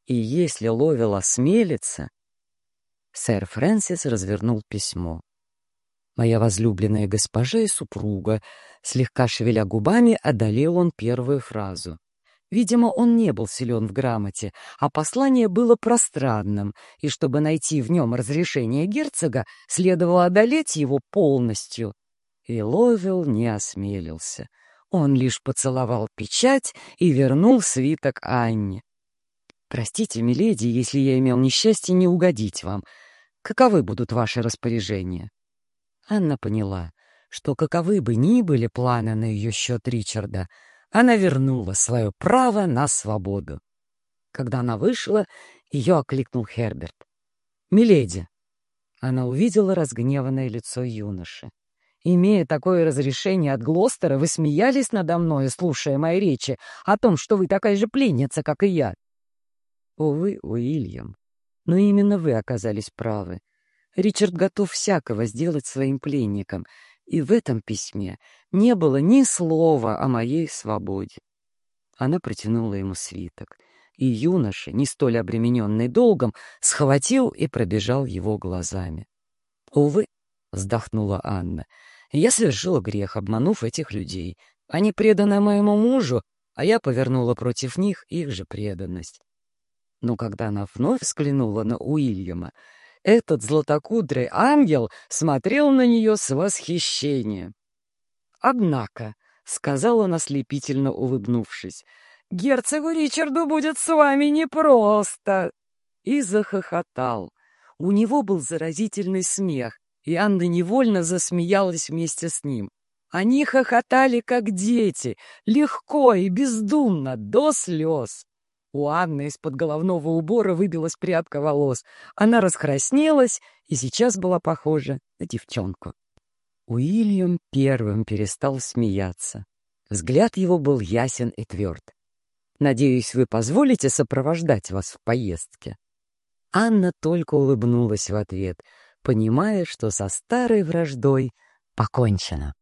И если Ловел осмелится... Сэр Фрэнсис развернул письмо. Моя возлюбленная госпожа и супруга, слегка шевеля губами, одолел он первую фразу. Видимо, он не был силен в грамоте, а послание было пространным, и чтобы найти в нем разрешение герцога, следовало одолеть его полностью. И Ловел не осмелился. Он лишь поцеловал печать и вернул свиток Анне. «Простите, миледи, если я имел несчастье не угодить вам. Каковы будут ваши распоряжения?» Анна поняла, что каковы бы ни были планы на ее счет Ричарда — она вернула свое право на свободу. Когда она вышла, ее окликнул Херберт. «Миледи!» Она увидела разгневанное лицо юноши. «Имея такое разрешение от Глостера, вы смеялись надо мной, слушая мои речи о том, что вы такая же пленница, как и я». «Увы, Уильям, но именно вы оказались правы. Ричард готов всякого сделать своим пленником, и в этом письме не было ни слова о моей свободе. Она протянула ему свиток, и юноша, не столь обремененный долгом, схватил и пробежал его глазами. «Увы», — вздохнула Анна, — «я совершила грех, обманув этих людей. Они преданы моему мужу, а я повернула против них их же преданность». Но когда она вновь взглянула на Уильяма, этот златокудрый ангел смотрел на нее с восхищением. «Однако», — сказал он ослепительно улыбнувшись, — «герцогу Ричарду будет с вами непросто!» И захохотал. У него был заразительный смех, и Анна невольно засмеялась вместе с ним. Они хохотали, как дети, легко и бездумно, до слез. У Анны из-под головного убора выбилась прядка волос. Она раскраснелась и сейчас была похожа на девчонку. Уильям первым перестал смеяться. Взгляд его был ясен и тверд. «Надеюсь, вы позволите сопровождать вас в поездке?» Анна только улыбнулась в ответ, понимая, что со старой враждой покончено.